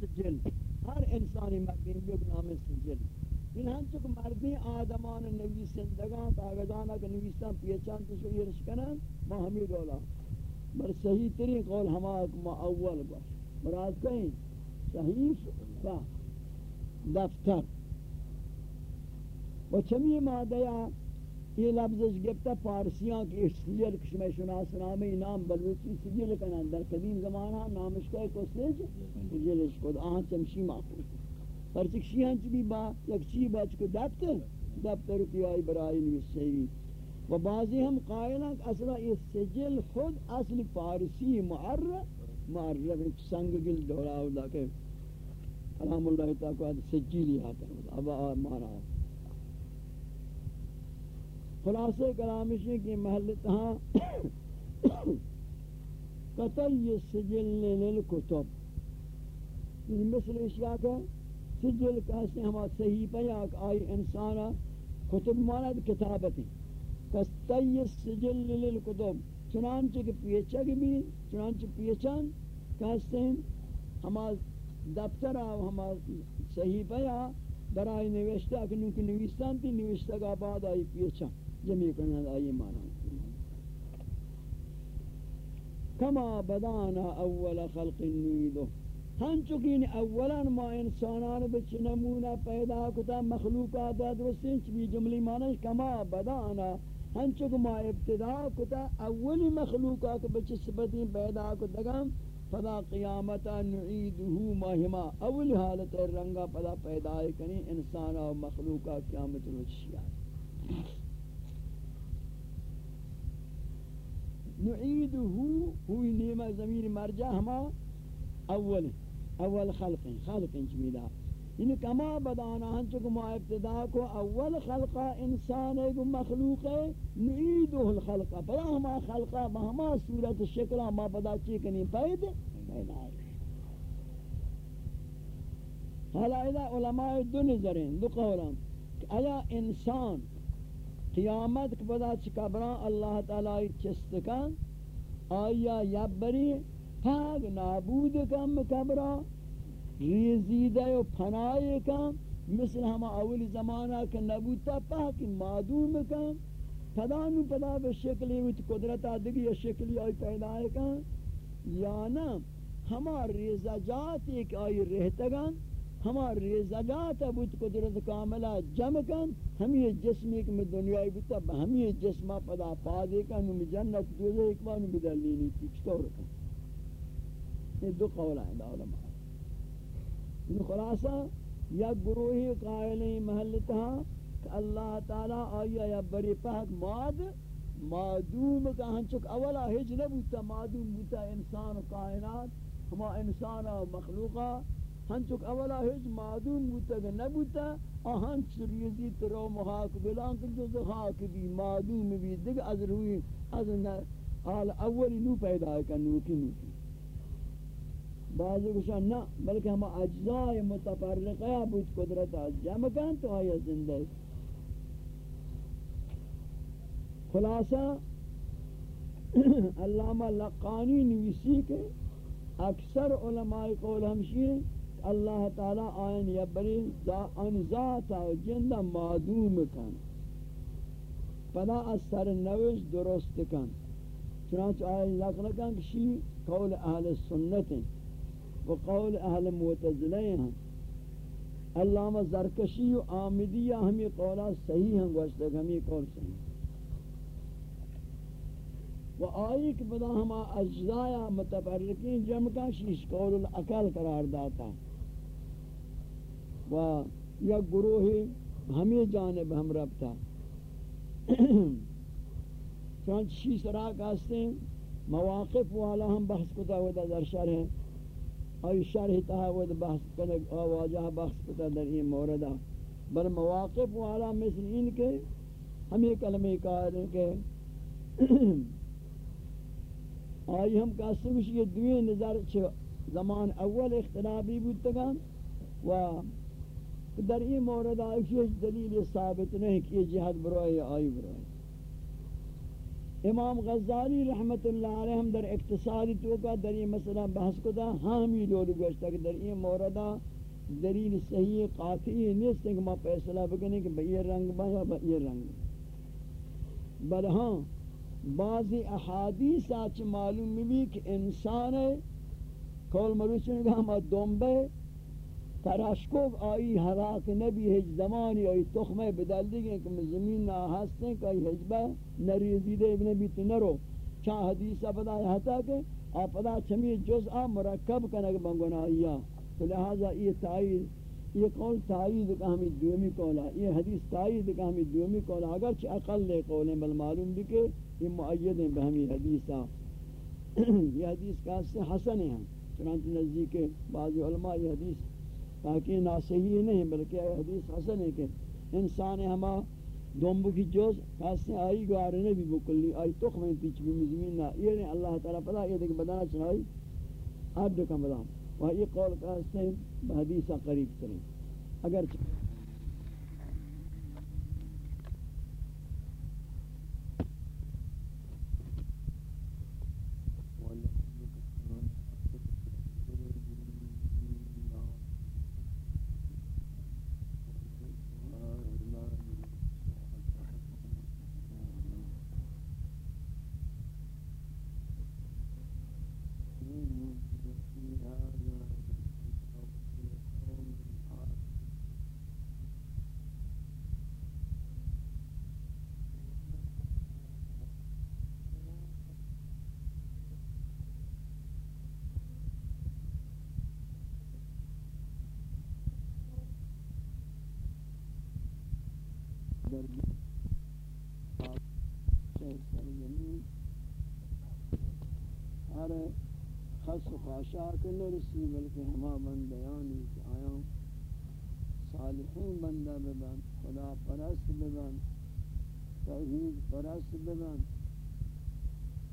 سجل ہر انسانی مردی یک نام سجل این ہم چک مردی آدمان نویسندگان کاغذانا کا نویسان پیچان تو شو یہ کنن ما ہمی دولا۔ بر صحیح ترین قول ہما ما اول باش۔ مراد کہیں؟ صحیح و دفتر۔ و چمی مادیا یہ لفظش گفتا پارسیاں کی سجل کشمہ شناس نامی نام بلوچی سجل کنن در قدیم زمانہ نامش کا کو سج سجلش کو آہاں چمشی معقول پرچک شیہاں چی بھی با یک چی با چکو دفتر دفتر کی آئی برائی نویس صحیح و بعضی ہم قائلان کہ اصلا یہ سجل خود اصل پارسی معرف معرف یعنی سنگ گل دورا ہوتا کہ کلام اللہ تعالی سجیلی آتا ہے۔ اب مانا ہے۔ خلاصے کلامش ہے کہ محل تہاں قطعی سجل للکتب یعنی مثل اشیاء کا سجل کہتے ہیں ہما صحیح پہ آئی انسانا کتب ماند کتابتی قطعی سجل للکتب چنانچہ کہ پیچک بھی، چنانچہ پیچان کہتے ہیں ہما دفتر آو ہما صحیح پہ برای نوشتہ کہ نوکی نویستان تی نوشتہ کا بعد آئی پیچان جمعی کرنا آئی مانا کما بدانا اول خلق نویدو ہن چکین اولا ما انسانان بچ نمونہ پیدا کتا مخلوقات درستین چبی جملی مانا کما بدانا ہن چک ما ابتدا کتا اولی مخلوقات بچ سبتین پیدا کتا گم۔ فدا قیامتا نعیدہو ماہما اولی حالت رنگا پدا پیدا کنی انسان و مخلوقات قیامت روچ شیعہ۔ نعيده هو نيما زمير مرجع هما أول اول خلق خلق جميلا إن كما بدأنا ان تو ما ابتدا أول خلق إنسان ہے مخلوق نعيده الخلق. فلا هما خلق مهما صورت الشكل ما بدأ شيء كني بيد هلا إذا علماء دو زرين دو قولان ایا إنسان قیامت کے بدا چکبران اللہ تعالی چستکان آیا یبری پاک نابود کم کبران ریزیدہ و پنائی کم مثل ہم اول زمانہ کہ نبوتا پاک معدوم کم پدانو پدا به بشکلی ویت قدرتا دگی شکلی آئی پیدا کم یا نا ہما ریزجات ایک آئی رہتگان ہما ریزگات بود قدرت کاملہ جمع کن، ہمی جسم ایک میں دنیای بتا ہمی جسمہ پدا پادے کن نمی جنت دوزے ایک بار نمی دلینی تھی چطور کن؟ یہ دو قول ہیں دا علماء ان خلاصہ، یا گروہی قائلیں محلتہا کہ اللہ تعالی آیا یا بری پاک ماد معدوم کا ہنچک اولا ہج نبوتا معدوم بوتا انسان و کائنات، ہما انسان و مخلوقہ ہنچک اولا ہیچ معدوم بوتا کہ نبوتا آہنچ ریزی ترو محاک بلان کہ جو زخاک بھی معدوم بھی دیکھ از روی، از حال اولی نو پیدا ہے کہ نوکی نوکی بعضی کشان نا بلکہ ہم اجزاء متفرقہ بود قدرت از جمع کن تو آیا زندہ ہے خلاصہ علامہ لقانی نویسی کے اکثر علماء قول ہمشی اللہ تعالی آئین یا بری ان ذات و جند معدوم کن۔ پدا از سر نوش درست کن۔ چنانچہ آئین لکھ کن کشی قول اہل سنت و قول اہل معتزلہ ہیں۔ علامہ زرکشی و آمدیہ ہمیں قولہ صحیح ہیں گوشتے ہمیں قول صحیح و آئی کہ بدا ہما اجزایا متفرقین جمع کا شیش قول الاقل قرار داتا۔ ہے و یا گروہ ہمیں جانب ہم ربتا چونچہ شیش راہ کہاستے مواقف والا ہم بحث کتا ہوتا در شرح آئی شرح تہا ہوتا بحث کنک آواجہ بحث کتا در این موردہ بل مواقف والا مثل ان کے ہمیں کلمہ کہا دیں کہ آئی ہم کہاستے ہیں کہ یہ دوئے نظر چھو زمان اول اختلافی بودتگان و در این مورد آئی دلیل ثابت نہیں کہ یہ جہد برای آئی برای. امام غزالی رحمت اللہ علیہ ہم در اقتصادی تو در یہ مسئلہ بحث کو دا ہمی لوگ گوشتا کہ در یہ موردہ دلیل صحیح قاطعی نیست کہ ما فیصلہ بکنے کہ بئی رنگ با یا بئی رنگ بل ہاں بعضی احادیث آچ معلوم بھی کہ انسان ہے کول مروچن کہ ہم دومبے تراشکوگ آئی حراک نبی ہج زمانی آئی تخمہ بدل دیگیں کہ زمین نہ ہستیں کہ آئی حجبہ نریزی دے نبی تو نرو. چاہ حدیثہ پدا یہتا کہ آپ پدا چمی جزء مرکب کنگ بنگونا آئیا تو لہذا یہ تائید یہ قول تائید کا ہمیں دومی قولا یہ حدیث تائید کا ہمیں دومی قولا اگرچہ اقل لے قول ہیں بل معلوم بھی کہ یہ معید ہیں بہمی حدیثہ یہ حدیث کا حسن ہیں چنانچہ نزدیک بعض علماء یہ حدیث تاکہ ناسہی نہیں بلکہ حدیث حسن ہے کہ انسان ہما دومبو کی جوز خاصے آئی گوارنے بھی بکلی، آئی تخمیں پیچ بھی مزمین نہ یہ نہیں اللہ تعالیٰ پدا یہ دیکھ بدانا اچھا چاہائی ہر کا ملا وہ یہ قول کا حدیثہ قریب کریں اگر خص و خاشاک نرسی بلکہ ہما بندیانی کہ آیا صالحین بندہ ببن خدا پرست ببن توحید پرست ببن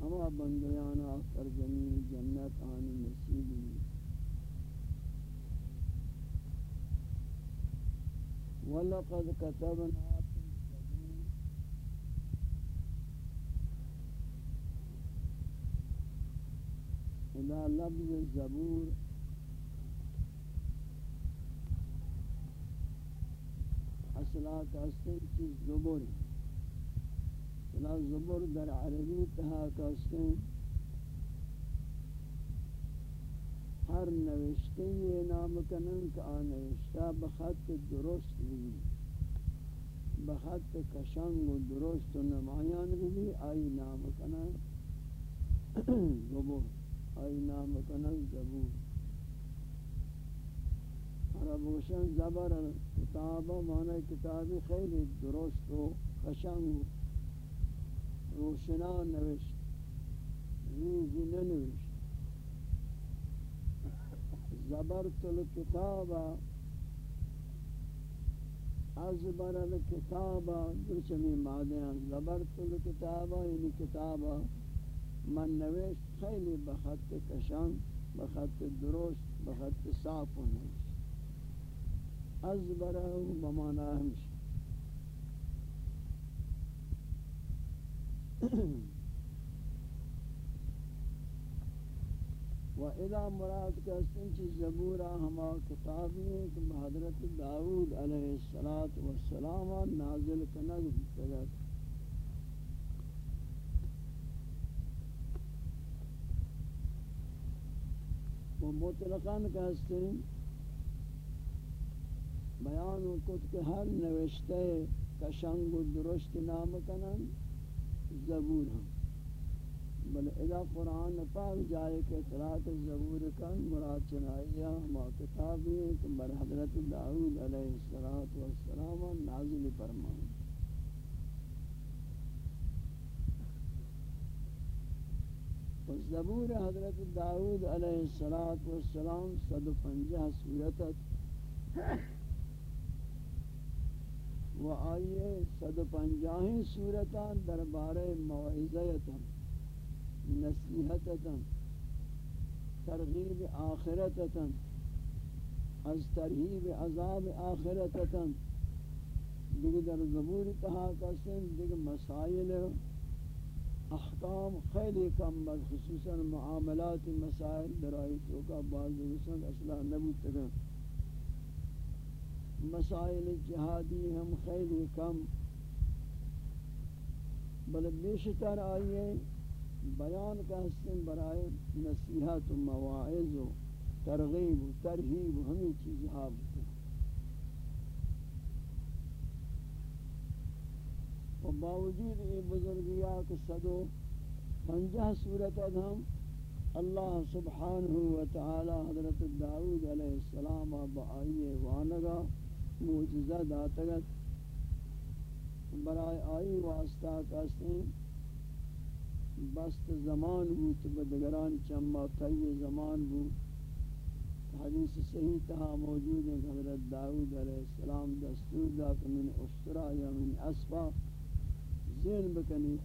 ہما بندیانا پر زمین جنت آنی نصیبی وَلَقَدْ كَتَبْنَا ادا لفظ زبور اصلات استن چیز زبور ادا زبور در عربی تہا کستن ہر نوشتے یہ نام کنن کا نوشتہ بخط درست بھی بخط کشنگ و درست و نمایان بھی آئی نام کنن زبور۔ آئی نام کنن زبور عربوشن زبر کتاب معنی کتابی خیلی درست و خشنگ روشنان نوشت۔ ریزی ننوشت۔ زبرت الکتابا از برد کتابا درچمی مادے ہیں زبرت الکتابا یعنی کتابا من نوشت خیلی بخط کشان بخط درست بخط صاف و نوشت. از برا و بمانا ہمشی و اذا مراد کا سنچ زبورا ہما کتابی ہیں کہ حضرت داود علیہ السلام نازل کنگ و مطلقاً کہتے ہیں بیان کت کہ ہر نوشتے کشنگ و درست نام کنن زبور ہم۔ بل اذا قرآن پاک جائے کہ اطلاعات زبور کن، مراد چنائیہ ہما کتابی کہ بر حضرت دعوت علیہ السلام نازل فرمائیں زبور حضرت داود علیہ السلام صد و پنجہ سورت و آئیے صد و پنجاہیں سورتان دربار موعظیتا نصیحتتا ترغیب آخرتتا از ترہیب عذاب آخرتتا دیکھ در زبور تحاکہ سن دیکھ مسائل احکام خیلی کم بس خصوصا معاملات مسائل درائی تو کا بعض دوستان اصلا نبوت تکن مسائل جہادی ہم خیلی کم. بل بیشتر آئیے بیان کا حسن برائے نصیحت و مواعظ و ترغیب و ترہیب و ہمیں چیز حابت و باوجود یہ بزرگیا کہ صدو پنجہ صورت ادھم اللہ سبحانہ و تعالی حضرت داود علیہ السلام با آئیے وانگا موجزہ داتگت برائے آئی واسطہ کسیں بست زمان بود، بدگران چما تی زمان بود۔ حدیث صحیح تہا موجود ہے حضرت داود علیہ السلام دستور دا کہ من اسرا یا من اسفا زین بکنی.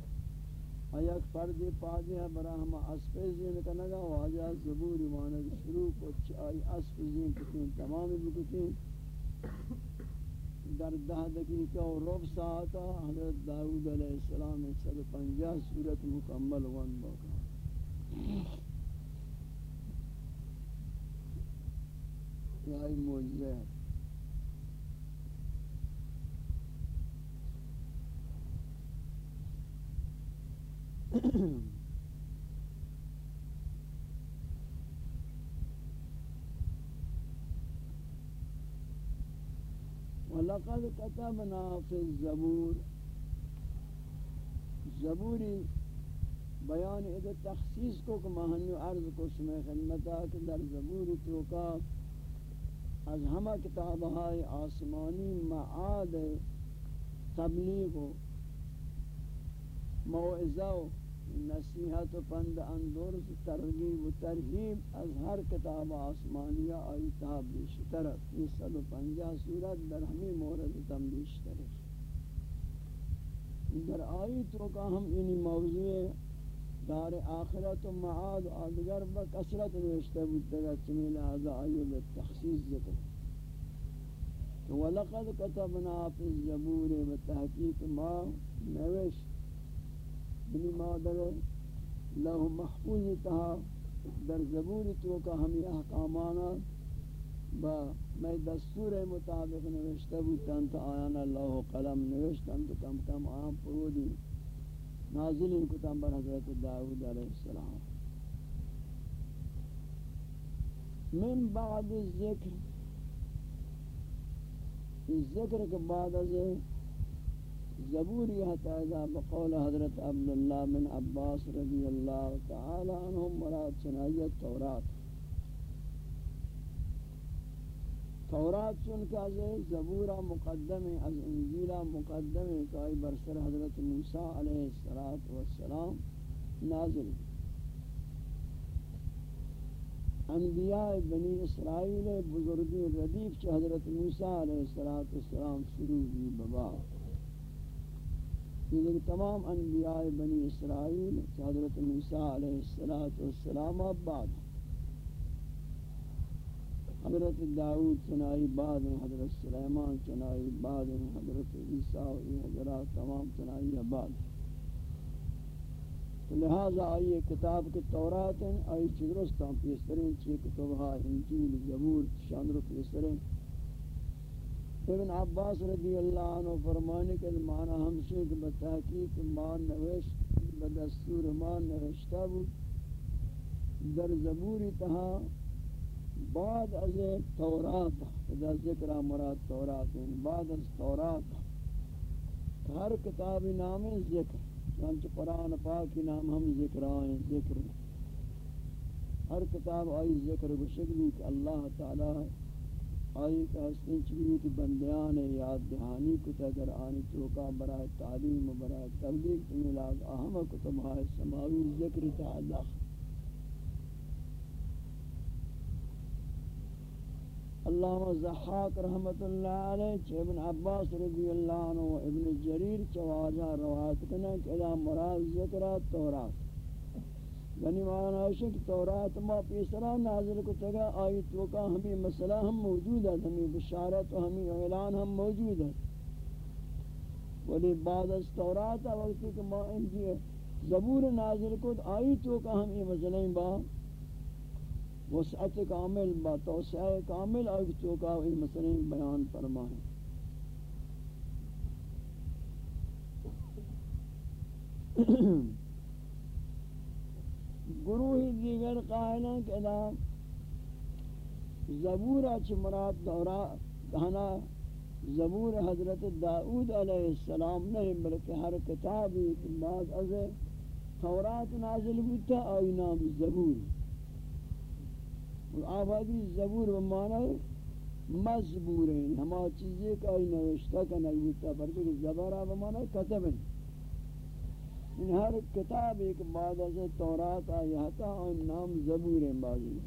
ایک فرد پادی ہے برا ہم اسف زین کنگا واجہ زبور مانگ شروع کو چائی اسف زین کتیں، تمام بکتیں در دہ دقیقہ و رب ساعتا حضرت داود علیہ السلام سب پنجہ صورت مکمل ون بکا یہ موجزہ ہے وَلَقَدْ كَتَبْنَا فِي الزَّبُورِ. زبوری بیان ادھر تخصیص کو کہ مہنو عرض کو شمع خدمتا کہ در زبور توکا از ہمہ کتابہائی آسمانی معاد تبلیغ و موعظہ و نصیحت و پند اندور ترغیب و ترہیب از ہر کتاب آسمانیہ آئی تاب بیشتر یہ صد و پنجہ صورت در ہمیں مورد تم بیشتر در آئی تو کا ہم انہی موضوع دار آخرت و معاد و آدگر بکسرت نوشتے بودتے گا چمی لہذا آئیے بالتخصیص ذکر وَلَقَدْ كَتَبْنَا فِي الزَّبُورِ وَتَحْقِيقِ مَا نوشت. بنی مادر لوح محفوظ تہا در زبور تو کا ہمی احکامانا با میں دستور مطابق نوشتہ بودتاں تا آیانا لوح قلم نوشتاں تو کم کم آیان پرودی نازلین کتن بر حضرت داود علیہ السلام۔ من بعد الذکر ذکر کے بعد از زبوری حتائدہ بقول حضرت عبداللہ بن عباس رضی اللہ تعالی عنہم مراد چنائیت تورات تورات چون کہ از زبورہ مقدم از انجیلہ مقدم کائی برسر حضرت موسیٰ علیہ السلام نازل انبیاء بنی اسرائیل بزرگی ردیف چھ حضرت موسیٰ علیہ السلام شروع بھی ببا یہ تمام انبیاء بنی اسرائیل حضرت موسیٰ علیہ السلام بعد. حضرت داود چنائی بعد حضرت سلیمان چنائی بعد حضرت عیسیٰ و حضرات تمام چنائی بعد. لہذا آئیے کتاب کے تورات ہیں آئی چدرستان پیسترین چی کتبہ انجیل زبور شاندر پیسترین ابن عباس رضی اللہ عنہ فرمانے کے معنی ہمشہ کہ بتحقیق مان نوشت بدستور مان نوشتا بود۔ در زبوری تہا بعد از تورات در ذکر مراد تورات یعنی بعد از تورات۔ ہر کتاب نام ذکر، چنانچہ قرآن پاک کی نام ہم ذکر آئیں ذکر۔ ہر کتاب آئی ذکر بشکلی کہ اللہ تعالی آئی کہ ہستے چلیت بندیان یاد دہانی کتا اگر آنی توکا برای تعلیم و برای تبلیغ تمیلاز اہم کتب ہائے سماوی ذکر تعلق اللہ۔ زحاق رحمت اللہ علیہ چھ ابن عباس رضی اللہ عنہ و ابن جریر چواجہ روایت کنک ادا مراد ذکرہ تورات۔ یعنی معنی ہے کہ تورات ما پیسرا نازل کو تگا آئی تو کا ہمیں مسئلہ ہم موجود ہے ہمیں بشارت و ہمیں اعلان ہم موجود ہے ولی بعد از تورات وقتی کہ ما انجی زبور نازل کو آئی تو کہ ہم یہ مسئلہ با وسعت کامل، با توسعہ کامل آئی تو کہ یہ مسئلہ بیان فرمائیں Mm-hmm. گروہی دیگر قائلان کہ ادا زبور اچ مراد دورا ہنا زبور حضرت داؤد علیہ السلام نہیں، بلکہ ہر کتاب ایک بعد از تورات نازل ہوتا آئی نام زبور۔ آبادی زبور بمعنی مزبور ہیں ہما چیزیں کہ آئی نوشتہ کا نگوتا بلکہ زبارہ بمعنی کتب ہیں۔ ان ہر کتاب ایک بعد از تورات آیا تھا اور نام زبور ہیں بازی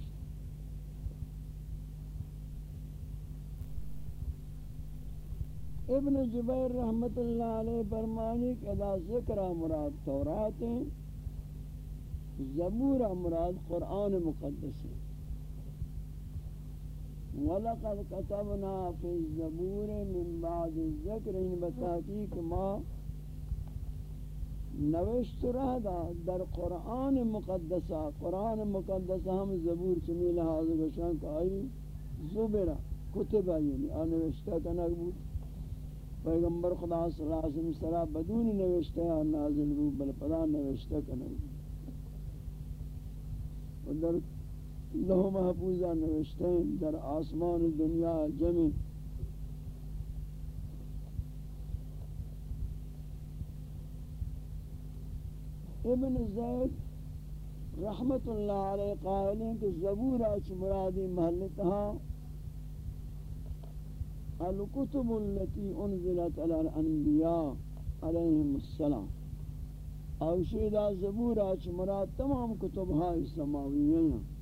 ابن جبیر رحمت اللہ علیہ فرمانی کہ ادا ذکر مراد تورات ہیں، زبور مراد قرآن مقدس ہے وَلَقَدْ كَتَبْنَا فِي الزَّبُورِ مِن بَعْدِ الذَّكْرِ یعنی ان بتحقیق ما نوشت رہ دا در قرآن مقدسہ قرآن مقدسہ ہم زبور چمی لحاظ گشان کا آئی زبرہ کتبہ یعنی آنوشتہ کنک بود. پیغمبر خدا صلی اللہ علیہ وسلم بدون نوشتہ نازل بود، بل پدا نوشتہ کنک بود. در لہو محفوظہ نوشتہ در آسمان دنیا جمع ابن زید رحمت اللہ علیہ قائل ہیں کہ زبور اچ مرادی محلتہا الکتب التي انزلت على الانبیاء علیہم السلام اوشیدہ زبور اچ مراد تمام کتب ہائی سماوی ہیں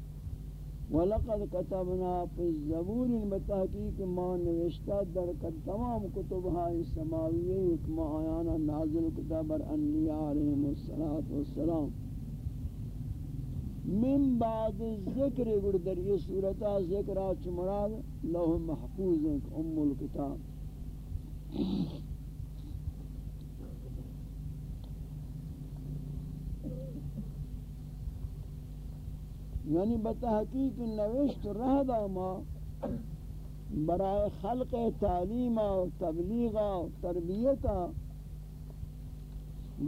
ولقد كتبنا في الزبور بتحقیق ما نوشتا در تمام کتب های سماویه ما آیانا نازل کتاب بر انبیاء علیهم الصلاة والسلام۔ من بعد ذکر گر در یہ صورتا ذکر آچ مراد لوح محفوظ ام الكتاب یعنی بتحقیق نوشت رہ دا ما برائے خلق تعلیم و تبلیغ و تربیت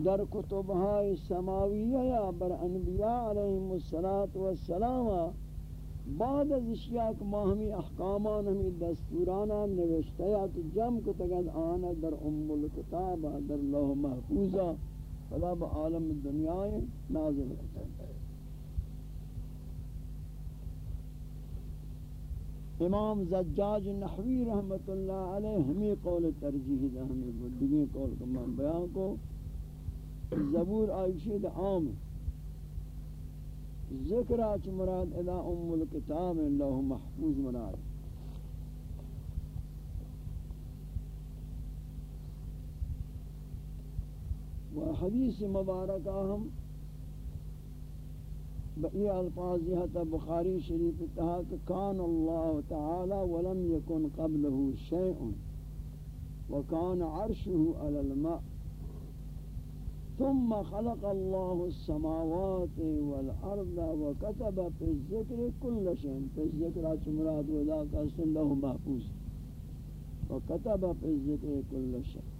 در کتبہ سماویہ یا بر انبیاء علیہ السلام بعد از اشیاء کہ ما ہمی احکامان ہمی دستورانا نوشتہ یا تو جم کو تگد آنا در ام الکتاب، در لوح محفوظہ فلا با عالم دنیا نازل کتاب امام زجاج نحوی رحمت اللہ علیہ ہمیں قول ترجیح دا ہمیں بلدگی قول کا من بیان کو۔ زبور آئیشید عام۔ ذکر آچ مراد ادا ام الکتاب، اللہ محفوظ مراد۔ و حدیث مبارکہ ہم بئی الفاظ یہ تھا بخاری شریف تہا کہ کان اللہ تعالی ولم يكن قبله شيء وكان عرشه على الماء. ثم خلق الله السماوات والارض وكتب في الذكر كل شيء في الذكر مراد وذا کا له محفوظ. وكتب في الذكر كل شيء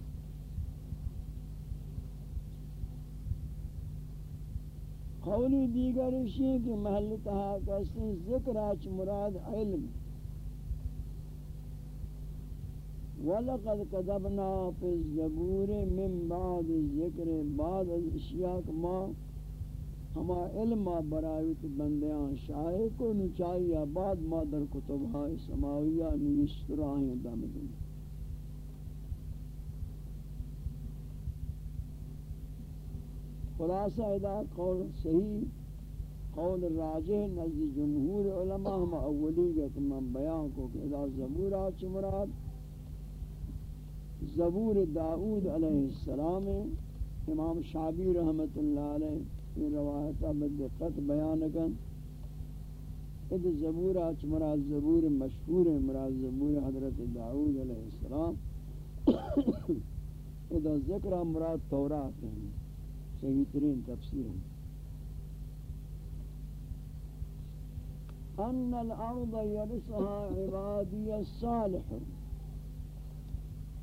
قولی دیگر ہے کہ محل تہا کسی ذکر آچ مراد علم. وَلَقَدْ قَدَبْنَا فِي الزَّبُورِ مِن بَعْدِ ذِكْرِ بعد از اشیاء ما ہما علم برایت بندیاں شائع کو نچائیہ بعد ما در کتبہ سماویہ نوشتراہیں دم دیں خلاصہ ادا، قول صحیح، قول راجح، نزد جمہور علماء، ہم اولی گئے کہ من بیان کو کہ ادا زبور آچ مراد؟ زبور داود علیہ السلام، امام شعبی رحمت اللہ علیہ، یہ روایتہ بدقت بیان کن۔ اد زبور آچ مراد؟ زبور مشہور، مراد زبور حضرت داود علیہ السلام۔ ادا ذکر مراد تورات ہیں۔ صحیح ترین تفسیر ہے أن الأرض يرثها عبادی الصالح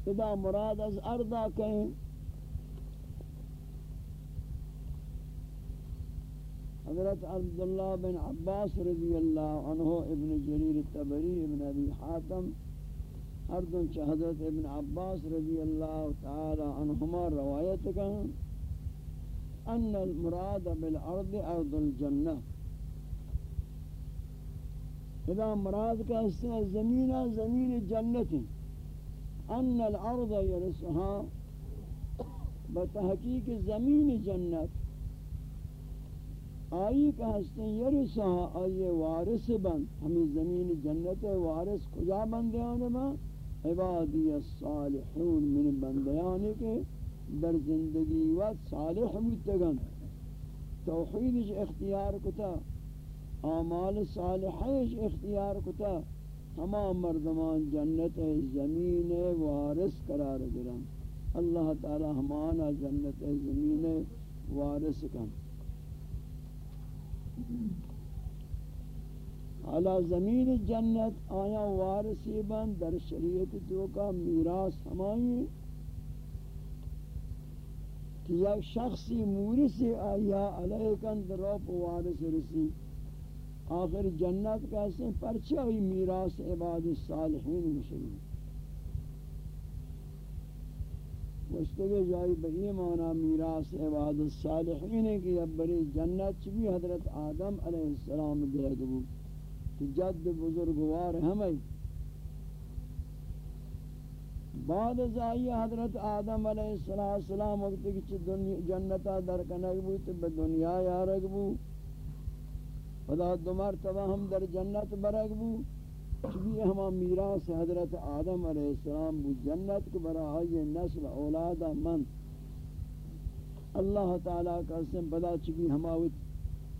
إذا مراد أز ارضا کہیں حضرت عبداللہ بن عباس رضی اللہ عنہ ابن جریر تبری ابن ابی حاتم. ہر دن حضرت ابن عباس رضی اللہ تعالی عنہما روایت کہیں أن المراد بالأرض أرض الجنہ إذا مراد کا حصہ زمین جنت أن الأرض يرثها بتحقیق زمین جنت آئی کا ہستے یرثها آئی وارث بند. ہمیں زمین جنت وارث کجا بندیان با عبادی الصالحون من بندیان کے در زندگی وقت صالح بودتگن توحید اختیار کتا، اعمال صالحیش اختیار کتا. ہما مردمان جنت، زمین وارث قرار گرن. اللہ تعالی ہمانا جنت، زمین وارث کن. حالا زمین جنت آیا وارثی بند در شریعت تو کا میراث ہمائی. کہ یک شخصی مورثی آیا علیہ کن روپ وارث رسی، آخر جنت کیسے پرچہ ہوئی میراث عباد الصالحین مشہور مشتگے جائی بئی مانا میراث عباد الصالحین کی اب بری جنت چبی حضرت آدم علیہ السلام دے گبو کہ جد بزرگوار ہمیں بعد از آئی حضرت آدم علیہ السلام وقت کی جنتا درکنگ بو تو بدنیا یارگ بو خدا دو مرتبہ ہم در جنت برگ بو چبی ہما میراث حضرت آدم علیہ السلام بو جنت کے برا آئی نسل اولاد من اللہ تعالیٰ کا اسم بدا چبی ہما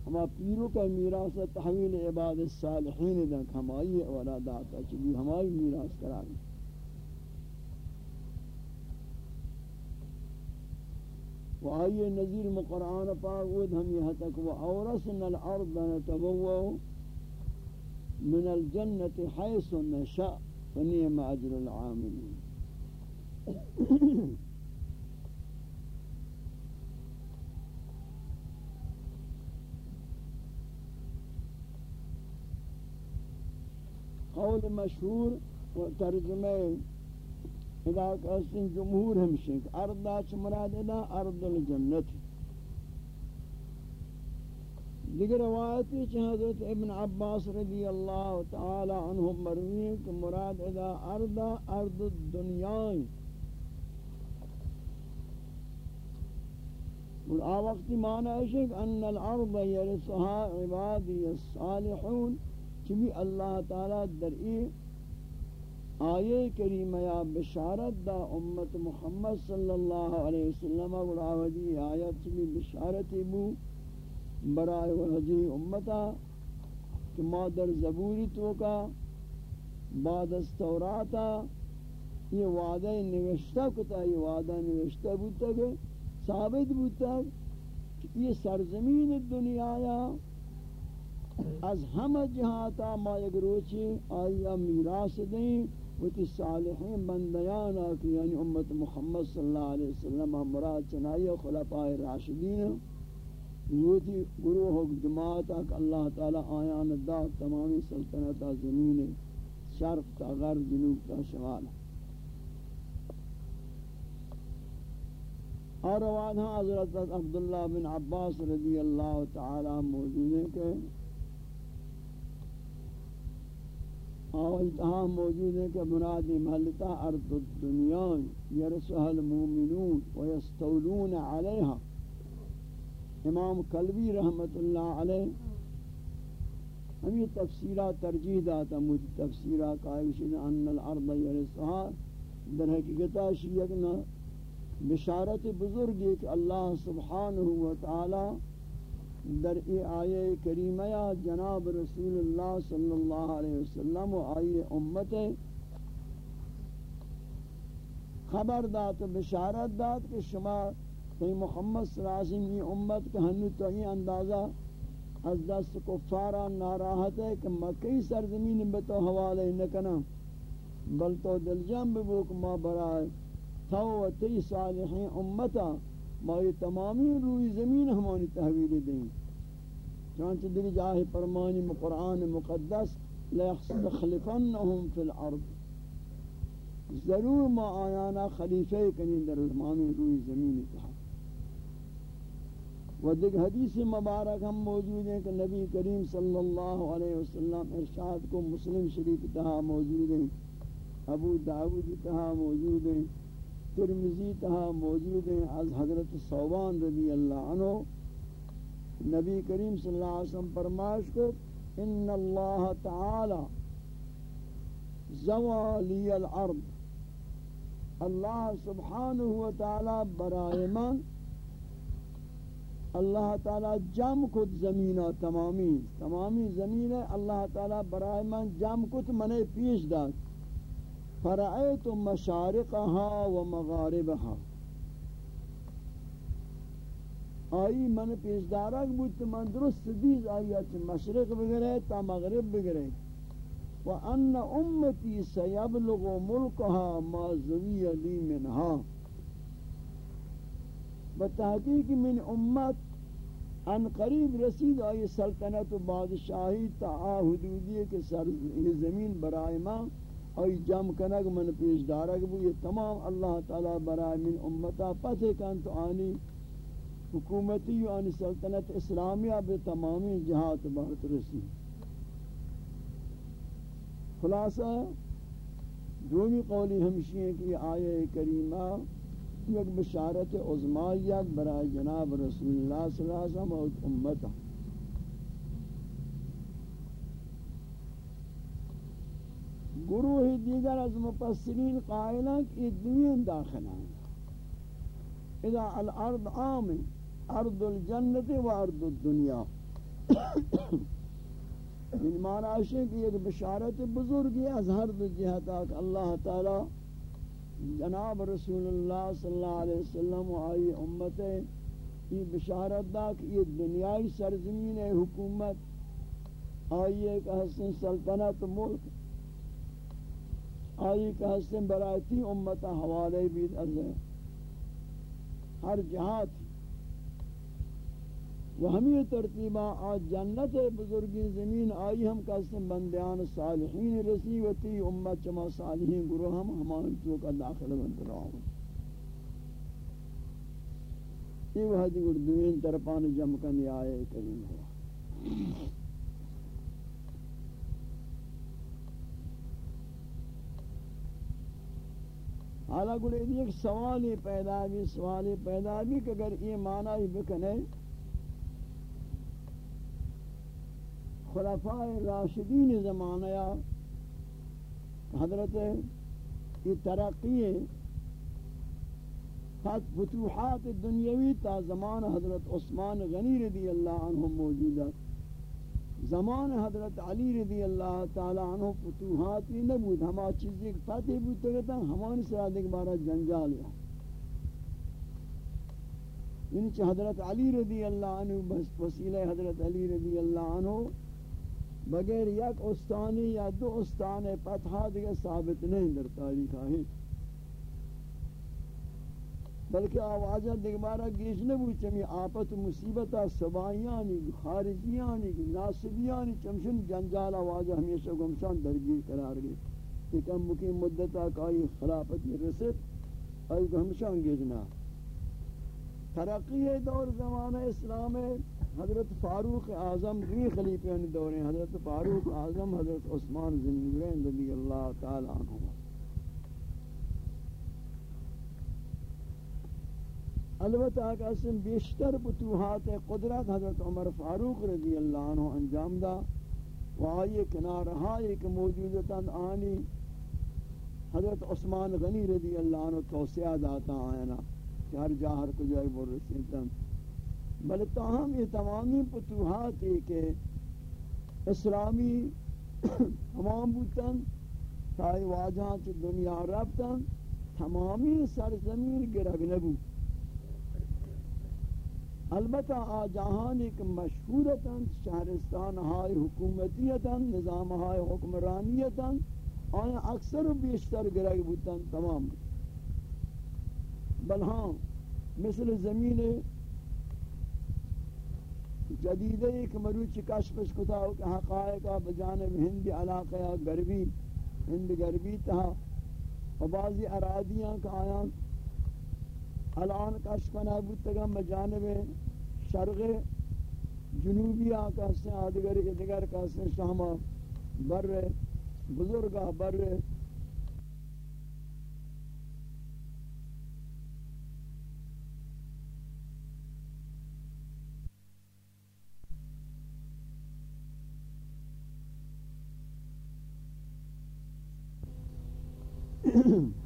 ہما پیرو کا میراث تحویل عباد الصالحین دنک ہمائی اولادات چبی ہمائی میراث کرا گئی. و آئیے نظیر مقرآن پاک ہم یہاں تک و الأرض نتبوو من الجنت حیث نشاء فنیم عجر العاملین قول مشہور و ترجمہ ادا کسن جمهور ہمشن ارض اچ مراد ادا ارض الجنت دیگر روایت ہے حضرت ابن عباس رضی اللہ تعالی عنہ مروی کہ مراد ادا ارض ارض دنیا والآوقت معنى اشك ان الأرض يرثها عبادي الصالحون كبي الله تعالى درئي آیے کریمہ یا بشارت دا امت محمد صلی اللہ علیہ وسلم گڑاوجی آیت چلی بشارتی بو برائے وحجی امتا کہ مادر زبوری تو کا بعد از توراتا، یہ وعدہ نوشتہ کتا، یہ وعدہ نوشتہ بوتا کہ، ثابت بوتا کہ یہ سرزمین دنیا یا از ہم جہاتا ما یک روچی آیا میراث دیں وتی صالحین بندیان کی یعنی امت محمد صلی اللہ علیہ وسلم مراد چنائی خلفائے راشدین وتی گروہ جماعت کہ اللہ تعالی آیان دا تمامی سلطنت زمین شرق تا غرب، جنوب تا شمال. اور روانہ حضرت عبداللہ بن عباس رضی اللہ تعالی موجود ہیں کہ آوازتہاں موجود ہے کہ مرادی محلتا ارض الدنیا یرسوها المومنون ویستولون علیہا۔ امام قلبی رحمت اللہ علیہ ہم یہ تفسیرات ترجیح داتا مجھ تفسیرات قائشن ان الارض یرسوها در حقیقتا شیئکنا بشارت بزرگی کہ اللہ سبحانہ وتعالی در ای آیه کریمه یا جناب رسول اللہ صلی اللہ علیہ وسلم و آیه امت خبر داد و بشارت داد کہ شما تو محمد صلی اللہ علیہ وسلم امت کہ ہنو تو یہ اندازہ از دست کفارا ناراحت ہے کہ مکی سرزمین بتو حوالے نکنا بل تو دل جنب بوک ما برائے تو و تی صالحین امتا ما یہ تمامی روی زمین ہمانی تحویل دیں۔ چانچہ دیکھ جاہی پرمانی قرآن مقدس لَيَخْلِفَنَّهُمْ فِي الْأَرْضِ ضرور ما آیانا خلیفہ کنی در زمانی روی زمین تحویل و دیکھ حدیث مبارک ہم موجود ہیں کہ نبی کریم صلی اللہ علیہ وسلم ارشاد کو مسلم شریف تہا موجود ہیں، ابو داود تہا موجود ہیں۔ ترمزی تہا موجود ہیں از حضرت صوبان رضی اللہ عنہ۔ نبی کریم صلی اللہ علیہ وسلم فرمائش کو، ان اللہ تعالی زوالی الارض اللہ سبحانہ وتعالی برائے من، اللہ تعالی جم کت زمینہ تمامی تمامی زمین اللہ تعالی برائے من جم کت منے پیش داد۔ فرعیت مشارقها و مغاربها آئی من پیش دارک بود من درست دیز آئیت مشرق بگرے تا مغرب بگرے و ان امتی سیبلغ ملکها ما زوی لی منها. بتحقیق من امت ان قریب رسید آئی سلطنت و بادشاہی تا آ حدودی کے سر زمین برائے ماں آئی جم کنگ من پیش دارک بو، یہ تمام اللہ تعالی برائے من امتا پتہ کن تو آنی حکومتی و آنی سلطنت اسلامیہ بے تمامی جہات بہت رسید خلاصہ، دومی قولی ہمشی ہے کہ آیہ کریمہ یک بشارت عظمائیت برای جناب رسول اللہ صلی اللہ علیہ وسلم اور امتا۔ گروہ دیگر از مپسرین قائلہ کہ دوین داخل ہیں اذا الارض عام ارض الجنت و ارض الدنیا. من معنی ہے کہ ایک بشارت بزرگی از ہر دو جہتا کہ اللہ تعالی جناب رسول اللہ صلی اللہ علیہ وسلم و آئی امت یہ بشارت دا کہ یہ دنیای سرزمین حکومت، آئی ایک حسن سلطنت ملک آئی ایک حسن برایتی امت حوالے بھی از ہر جہات و ہمیں ترتیبہ آج جنت بزرگی زمین آئی ہم کسیم بندیان صالحین رسی و تی امت چما صالحین گروہ ہم ہمان چوکا داخل بند رہا ہوں یہ وہ حدی اردوین ترپان جمکن آئے کریم ہوا۔ حالانکہ ایک سوالی پیدا بھی، سوالی پیدا بھی کہ اگر یہ معنی بکنے، خلفاء راشدین زمانہ حضرت یہ ترقی خط فتوحات دنیاوی تا زمان حضرت عثمان غنی رضی اللہ عنہ موجود ہے۔ زمان حضرت علی رضی اللہ تعالی عنہ فتوحات ہی نبود. ہما چیزی ایک فتح بود تو کہتا ہمانی سراد ایک بارہ جنجال ہے. یعنی چھ حضرت علی رضی اللہ عنہ بس وسیلہ حضرت علی رضی اللہ عنہ بغیر یک استانی یا دو استان پتہ دیگه ثابت نہیں در تاریخ ہے بلکہ آوازہ دیگبارہ گیش نبو چمی آپت مصیبت سبائیانی، خارجیانی، ناصبیانی، چمشن جنجال آوازہ ہمیشہ گمشان درگیر قرار گئی۔ ایک ہم مقیم کائی خلافت میں رسد آئی گمشان گیجنا ترقی دور زمانہ اسلام ہے حضرت فاروق اعظم بھی خلیفہ نے دورے حضرت فاروق اعظم، حضرت عثمان ذنورین رضی اللہ تعالی عنہ۔ البتہ کہ اسم بیشتر فتوحات قدرت حضرت عمر فاروق رضی اللہ عنہ انجام دا و آئی کنارہا ایک موجودتاً آنی، حضرت عثمان غنی رضی اللہ عنہ توسیہ داتا آئینا کہ ہر جاہر کو جائے برسیتاً بل تاہم یہ تمامی فتوحات ہے کہ اسلامی تمام بوتن تائی واجہاں چھ دنیا رفتن تمامی سرزمین گرگ نبو۔ البتہ آ جہانی کہ مشہورتاً شہرستان ہائی حکومتیتاً، نظام ہائی حکمرانیتاً، آیا اکثر و بیشتر گرگ بودتاً تمام. بل ہاں مثل زمین جدیدہ ایک مروچ کشفش کتا ہو کہ حقائقہ بجانب ہند علاقہ گربی ہند گربی تہا و بعضی ارادیاں کا آیاں الان کشفنا بودتگم بجانب شرق جنوبی آکا سے آدگر ادگر کا سے شامہ بر بزرگاہ بر ما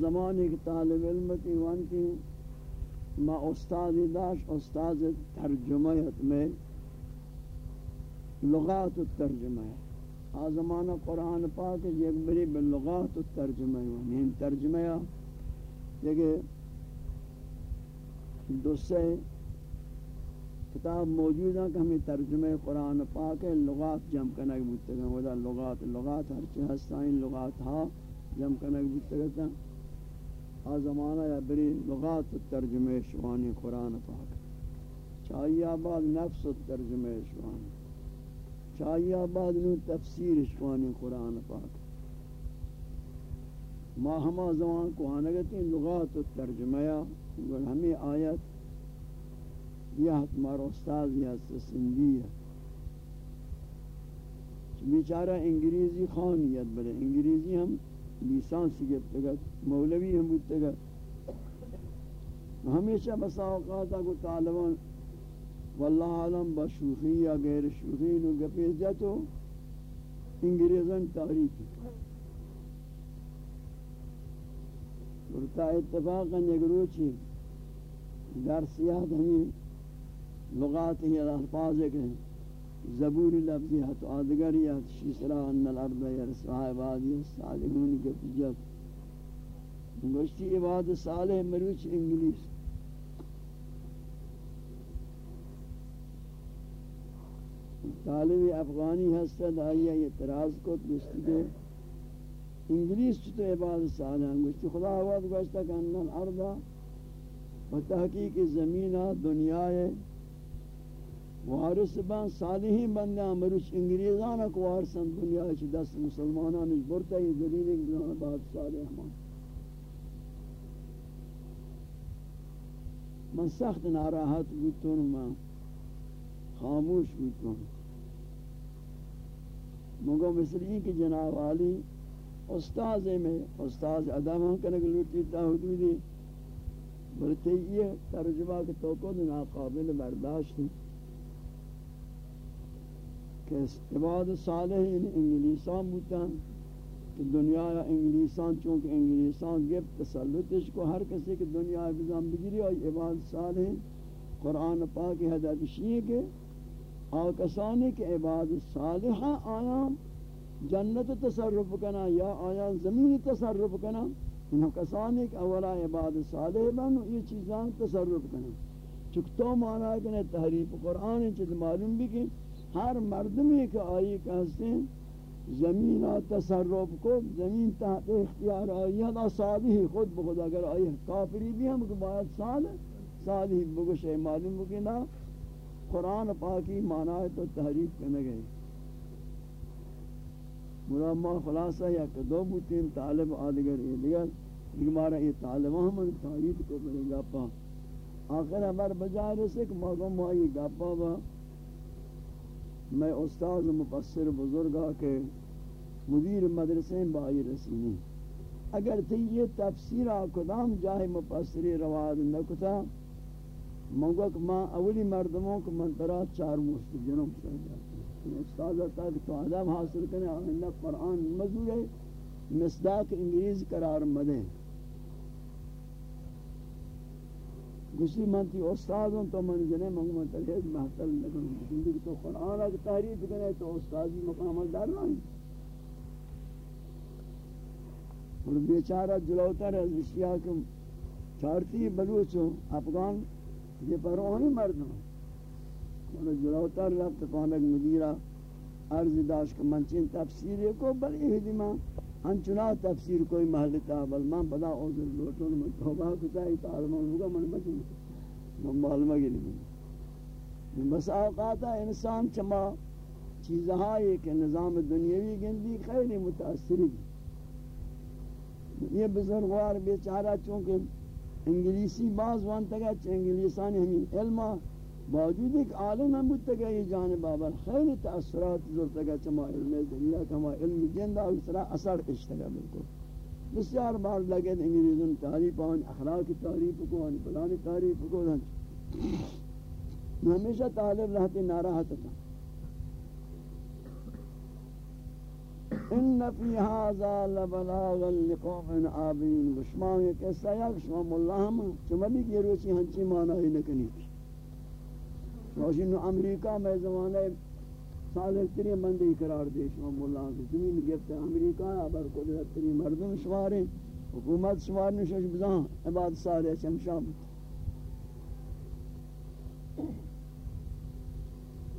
زمانی کی طالب علم کی وان کی ما استاد داش استاد ترجمہ میں لغات الترجمہ آ زمانہ قرآن پاک یک بری باللغات الترجمہ یعنی ترجمہ یہ دو سے کتاب موجود ہیں کہ ہمیں ترجمہ قرآن پاک لغات جم کنک بودتے ہیں۔ ودا لغات لغات ہر چی ہستائیں لغات ہا جم کنک بودتے ہیں۔ آ زمانہ یا بری لغات ترجمہ شوانی قرآن پاک۔ چاہیے آباد نفس ترجمہ شوانی۔ چاہیے آباد نو تفسیر شوانی قرآن پاک۔ ما ہما زمان کو آنگتی لغات ترجمہ ہمیں آیت۔ یہ ہمارا استاد یہ سندھی ہے۔ بیچارہ انگریزی خانیت بلے۔ انگریزی ہم لیسانس گفت گت مولوی ہم بودتے ہمیشہ بسا اوقاتا کو طالبان واللہ عالم بشوخی یا غیر شوخی نو گفیز جاتو انگریزان تاریخ ورطا اتفاقا نگروچی درسیات ہمیں لغات ہی الفاظ کے زبور لفظی ہے آدگر یا شیسرا ان الارض یرسا عبادی الصالحون کے جب گوشتی عباد صالح مروچ انگلیس. طالب افغانی ہستد آئیہ اعتراض کو دوستی کے انگلیس تو عباد صالح؟ گوشتی خدا آواز گوشتا کہ ان الارض و تحقیق زمینہ دنیا ہے وارث بان صالحین بندہ مروچ انگریزان کو وارثن دنیا چ دست مسلمانان برتا یہ دلیل انگریزان بعد صالح ہمان من سخت ناراحت بودتون من خاموش بودتون مگو مثل این کہ جناب علی استاذ میں استاذ ادم ہم ہاں کنگ لوٹی تا حدودی بلتے یہ ترجمہ کے توقع ناقابل برداشت ہیں کہ عباد صالح ان انگلیسان بودتاں کہ دنیا یا انگلیسان، چونکہ انگلیسان گفت تسلطش کو ہر کسی کہ دنیا بزام بگیری اور عباد صالح قرآن پاک حدد شیئے کہ آکسانی کہ عباد صالحہ آیا جنت تصرف کنا یا آیا زمین تصرف کنا انہا کسانی کہ اولا عباد صالح بن یہ چیزان تصرف کنا۔ چکہ تو معنی ہے کہ تحریف قرآن چیز معلوم بھی کہ ہر مردمی کہ آئی کہتے ہیں زمین تصرف کو زمین تحت اختیار آئی ہے صالحی خود بخود. اگر آئی کافری بھی ہم کہ باید صالح صالحی بگوش ہے معلوم بکنا قرآن پاکی معنی تو تحریف کرنے گئی مرامہ خلاصہ یا کہ دو بوتین طالب آدگر یہ دیگر لیکن مارا یہ طالبہ ہم تحریف کو کرے گا پا آخر ہمار بجائے رسے کہ مگم مائی گاپا با میں استاد مفسر بزرگا ہاں کے مدیر مدرسے بائی رسینی اگر تی یہ تفسیر کدام جاہ مفسری رواد نکتا منگوک ماں اولی مردموں کو منترا چار مست جنم سے جاتے استاد تک تو ادب حاصل کرنے آئندہ قرآن مزور ہے، مصداق انگریز قرار مدے۔ گوشی من تی استادوں تو من جنے منگ من تلید محتل لگن کیونکہ تو قرآن کی تحریف کرے تو استادی مقام در رہی اور بیچارہ جلوتر از اشیاء کے چارتی بلوچوں افغان یہ پروانی مردوں اور جلوتر رفت پانک مدیرہ عرض داشت کہ منچین تفسیر کو بلی ہدیمہ ہنچنا تفسیر کوئی محلتا بل من پدا عذر لوٹون من توبہ کتائی تعلمان ہوگا، من بچوں من معلومہ گلی من بس اوقاتا انسان چما چیزہائی کہ نظام دنیاوی گندی خیلی متاثری یہ بزرگوار بیچارہ چونکہ انگلیسی باز وانتا گا چھ انگلیسانی ہمیں علمہ باوجود ایک عالم ہم بودتا گا یہ جانب آبر خیلی تأثرات زورتا گا چما علم دنیا کما علم جندہ اس طرح اثر اشتا گا بالکل۔ بسیار بار لگے انگریزن تعریف آن، اخلاق تعریف کو آن پلانی تعریف کو ہمیشہ طالب رہتے ناراحت تھا۔ ان فی هذا لبلاغا لقوم عابین بشمان یہ قصہ یا شما مولا ہم چما بھی کہ روچی ہنچی معنی نکنی۔ تھی روشن امریکہ میں زمانے سال تری مندی قرار دے شما مولا کی زمین گرفت امریکہ، ابر قدرت تری مردم شمارے حکومت شمار نشش بزاں، عباد سارے چمشام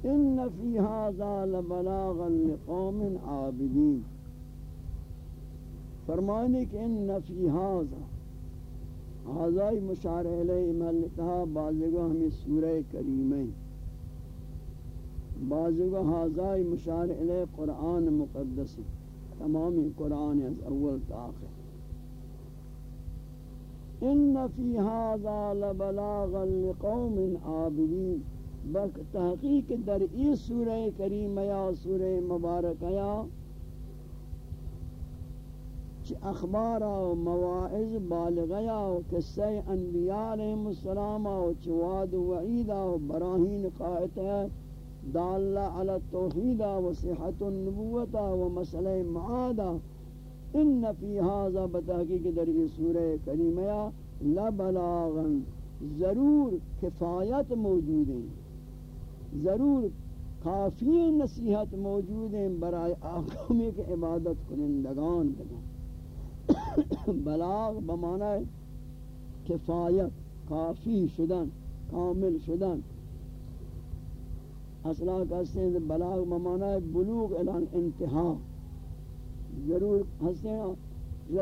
ان فی هذا لبلاغا لقوم عابدین۔ فرمانے کہ ان فی هذا هذا مشار الیہ ملتہ بعضگو ہمیں سورہ کریمہ بعضگو هذا مشار الیہ قرآن مقدس تمامی قرآن از اول تا آخر۔ ان فی هذا لبلاغا لقوم عابدین۔ بلک تحقیق در ای سورہ کریم یا سورہ مبارک یا چی اخبار و مواعظ بالغیا و قصہ انبیاء علیہ السلام و چواد وعید و براہین قائط ہے، داللہ علی التوحید و صحت النبوت و مسئلہ معادہ ان فی هذا بتحقیق در ای سورہ کریم یا لبلاغا، ضرور کفایت موجود ہیں۔ ضرور کافی نصیحت موجود ہیں، برائے آقامی کے عبادت کنندگان بنا بلاغ بمانا ہے کفایت، کافی شدن، کامل شدن. اصلا کہتے ہیں بلاغ بمانا ہے بلوغ اعلان انتہا. ضرور ہستے ہیں،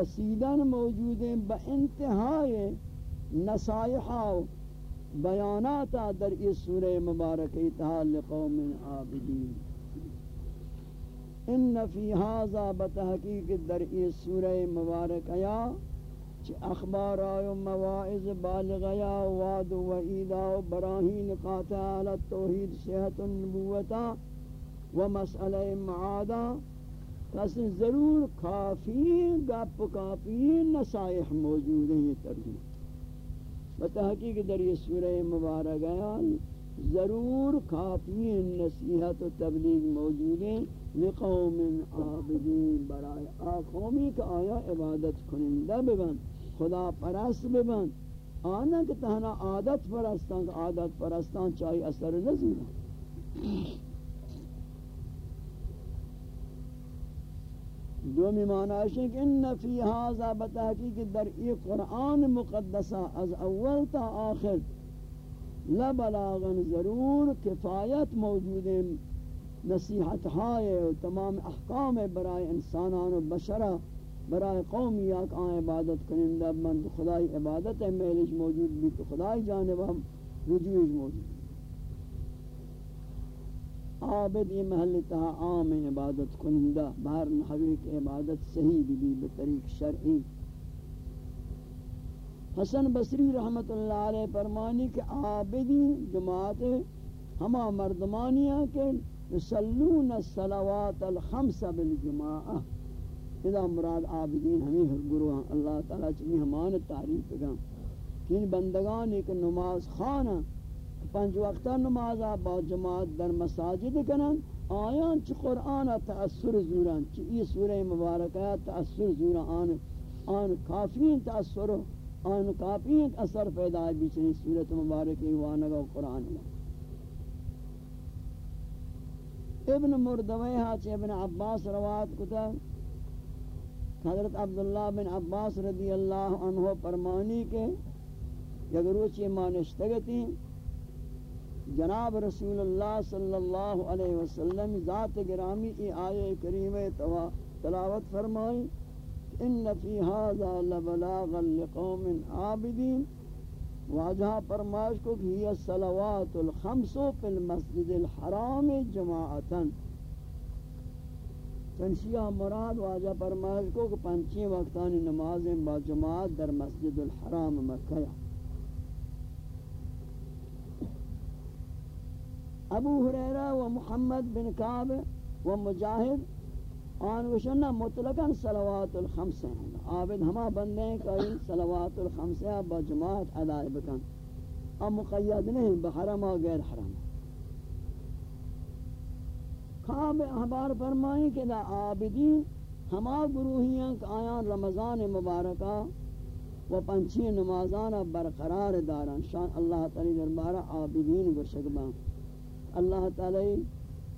رسیدن موجود ہیں با انتہائی نصائحہ بیانات در اس سورہ مبارک اتحال لقوم عابدین. ان فی هذا بتحقیق در اس سورہ مبارک یا چ اخبار و مواعظ بالغ یا وعد و وعید و براہین قاطع علی التوحید صحت النبوت و مسئلہ معادہ کس ضرور کافی گپ کافی نصائح موجود ہیں یہ ترجمہ۔ بتحقیق در یہ سورہ مبارک آیان ضرور کافی نصیحت و تبلیغ موجود ہیں۔ لقوم عابدین برای آقومی کا آیا عبادت کنندہ ببن خدا پرست ببن آنا کہ تہنا عادت پرستان که عادت پرستان چاہی اثر نزیدہ دومی معنی ہے کہ ان فی هذا بتحقیق در ای قرآن مقدسہ از اول تا آخر. لبلاغن ضرور کفایت موجود ہے نصیحت ہائے و تمام احکام برائے انسانان و بشرہ برائے قومیات آن عبادت کنندہ من خدای عبادت ہے، میلش موجود بھی تو خدای جانب ہم رجوع موجود عابد یہ محل تا عام عبادت کنندہ، بہر نحوی کی عبادت صحیح بھی بھی بطریق شرعی۔ حسن بصری رحمت اللہ علیہ فرمانی کہ عابدی جماعت ہما مردمانیاں کہ یسلون الصلوات الخمس بالجماعہ اذا مراد عابدین ہمیں گروہ اللہ تعالیٰ چمی ہمان تعریف گا کہ بندگان ایک نماز خانہ پنج وقتا نماز با جماعت در مساجد کنن. آیان چی قرآن تأثر زوران چی ای سورہ مبارکہ تأثر زوران آن آن کافی تأثر آن کافی اثر پیدا ہے. بیچنی سورت مبارکی وانگا قرآن. میں ابن مردوی ہاں ابن عباس روایت کتا حضرت عبداللہ بن عباس رضی اللہ عنہ فرمانی کے یگروچی مانشتگتی جناب رسول اللہ صلی اللہ علیہ وسلم ذات گرامی ای آیے کریم تلاوت فرمائی ان فی هذا لبلاغا لقوم عابدین واجہ فرمائش کو کہ یہ صلوات الخمس فی المسجد الحرام جماعتا۔ پنچیہ مراد واجہ فرمائش کو کہ پنچی وقتانی نمازیں با جماعت در مسجد الحرام مکہ۔ ابو حریرہ و محمد بن کعب و مجاہد آن وشنہ مطلقاً صلوات الخمس ہیں۔ عابد ہما بندے ہیں کہ صلوات الخمس با جماعت ادائے بکن۔ اب مقید نہیں بحرم و غیر حرم۔ خواب احبار فرمائیں کہ دا عابدین ہما گروہیاں کہ آیان رمضان مبارکہ و پنچی نمازان برقرار داران شان اللہ تعالی دربارہ عابدین گرشکبان اللہ تعالی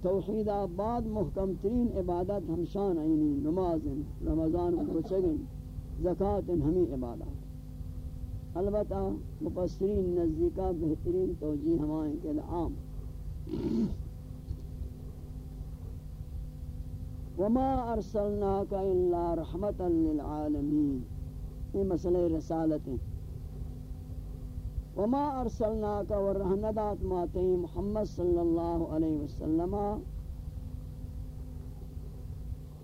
توحید آباد محکم ترین عبادت ہمشان آئینی یعنی نماز رمضان گرشکن زکاة ہمیں عبادت البتہ مفسرین نزدیکہ بہترین توجیہ ہمائیں کہ عام وما ارسلناک الا رحمتا للعالمین۔ یہ مسئلہ رسالت ہے وما ارسلناک ورحمدات ماتی محمد صلی اللہ علیہ وسلم،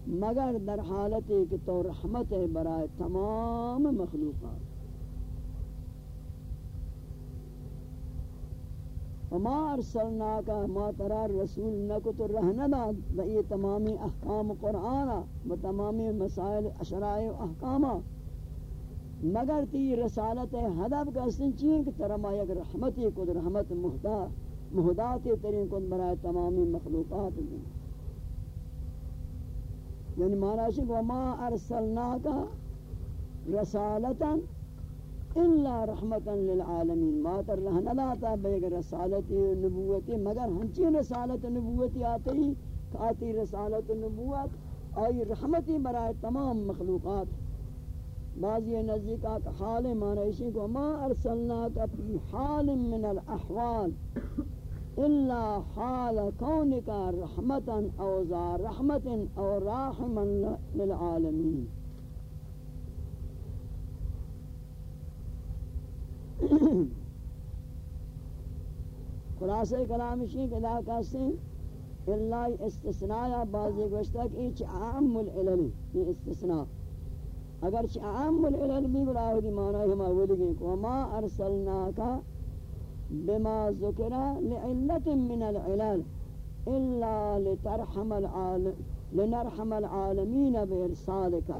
مگر در حالتی کہ تو رحمت برائے تمام مخلوقات۔ وما ارسلناک، ما ترار رسول نکو تو رہنداد و یہ تمامی احکام قرآن و تمامی مسائل، اشرائع و مگر تی رسالت حدب کا سن چین کہ ترما یک رحمتی کد رحمت مہدا، مہدات ترین کد برائے تمامی مخلوقات دیں یعنی معنی ہے کہ وما ارسلناک رسالتا الا رحمتا للعالمین۔ ما تر رہنا لاتا بیگ رسالت نبوتی، مگر ہنچی رسالت نبوتی آتی آتی رسالت نبوت، آئی رحمتی برائے تمام مخلوقات۔ بعضی نزدیکا کا حال مانا اسی کو ما ارسلناک فی حال من الاحوال الا حال کونک رحمتا او ذا رحمت او راحما للعالمین خلاصہ کلام شی کہ لا کہتے ہیں اللہ استثناء یا بعضی گوشتا کہ ایچ عام العلل، یہ استثناء اگر عام العلل بھی بڑا ہو دی معنی ہم اولی گئے کہ ما ارسلناکا بما ذکر لعلت من العلل الا لترحم العالم لنرحم العالمین بارسالکا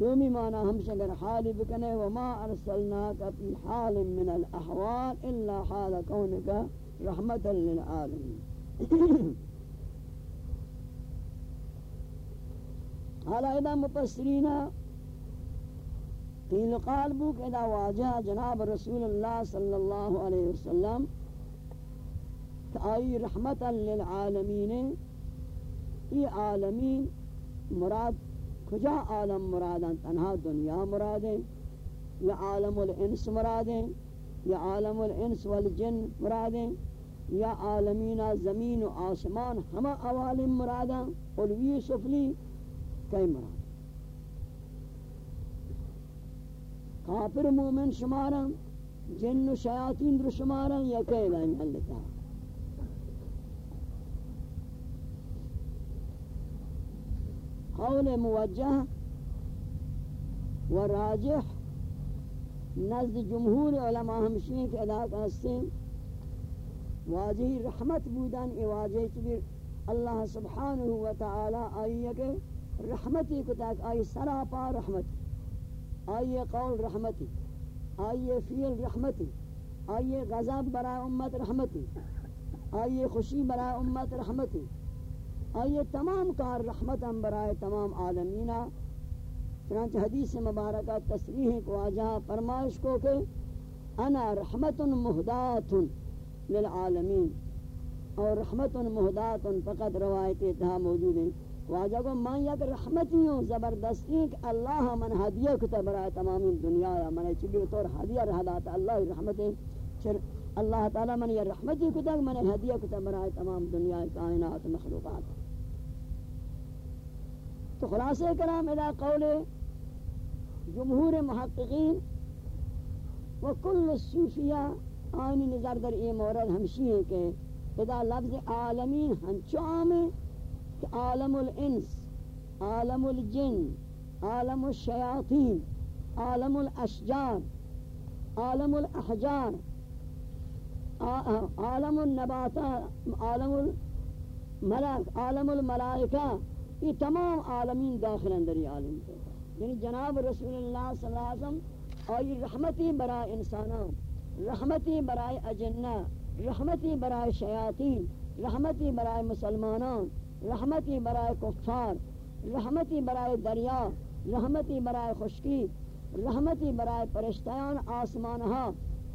دومی معنی ہم شگر حالی بکنے وما ارسلناک فی حال من الاحوال الا حال کونکا رحمتا للعالمین. حالا ادا مپسرین قیل قالبو کہ ادا واجہ جناب رسول اللہ صلی اللہ علیہ وسلم کہ آئی رحمتا للعالمین یہ عالمین مراد کجا عالم مرادن تنہا دنیا مرادیں یا عالم الانس مرادیں یا عالم الانس والجن مرادیں یا عالمین زمین و آسمان ہما عوالم مراداں علوی سفلی کئی مراد کافر مومن شمارا جن و شیاطین در شمارا یا کئی لائن اللہ تعالی قول موجہ و راجح نزد جمہور علماء ہمشین کے علاقہ ہستیں واجہ رحمت بودن ای واجہ چبیر اللہ سبحانہ و تعالی آئیے کہ رحمتی کو تاک آئی سراپا رحمتی، آئیے قول رحمتی، آئیے فیل رحمتی، آئیے غضب برای امت رحمتی، آئیے خوشی برای امت رحمتی، آئیے تمام کار رحمت برائے تمام عالمینہ چنانچہ حدیث مبارکہ تصریح کو آجا، فرمائش کو کہ انا رحمت مہدات للعالمین، اور رحمت مہدات فقط روایت اتہا موجود ہیں۔ واجہ کو من یک رحمتی ہوں زبردستی کہ اللہ من ہدیہ کتا برای تمامی دنیا یا من چلی طور ہدیہ رہ اللہ رحمتی، چر اللہ تعالی من یہ رحمتی کتا من ہدیہ کتا برای تمام دنیا، کائنات، مخلوقات. تو خلاصہ کرام ادا قول جمہور محققین و کل صوفیہ آئینی نظر در یہ مورد ہمشی ہے کہ ادا لفظ عالمین ہنچو عام کہ عالم الانس، عالم الجن، عالم الشیاطین، عالم الاشجار، عالم الاحجار عالم النباتات، عالم الملک عالم الملائکہ، یہ تمام عالمین داخل اندر عالم یعنی جناب رسول اللہ صلی اللہ علیہ وسلم، اور یہ رحمتی برائے انسانوں رحمتی برائے اجنہ، رحمتی برائے شیاطین، رحمتی برائے مسلمانوں رحمتی برائے کفار، رحمتی برائے دریا، رحمتی برائے خشکی، رحمتی برائے پرشتیان آسمانہا،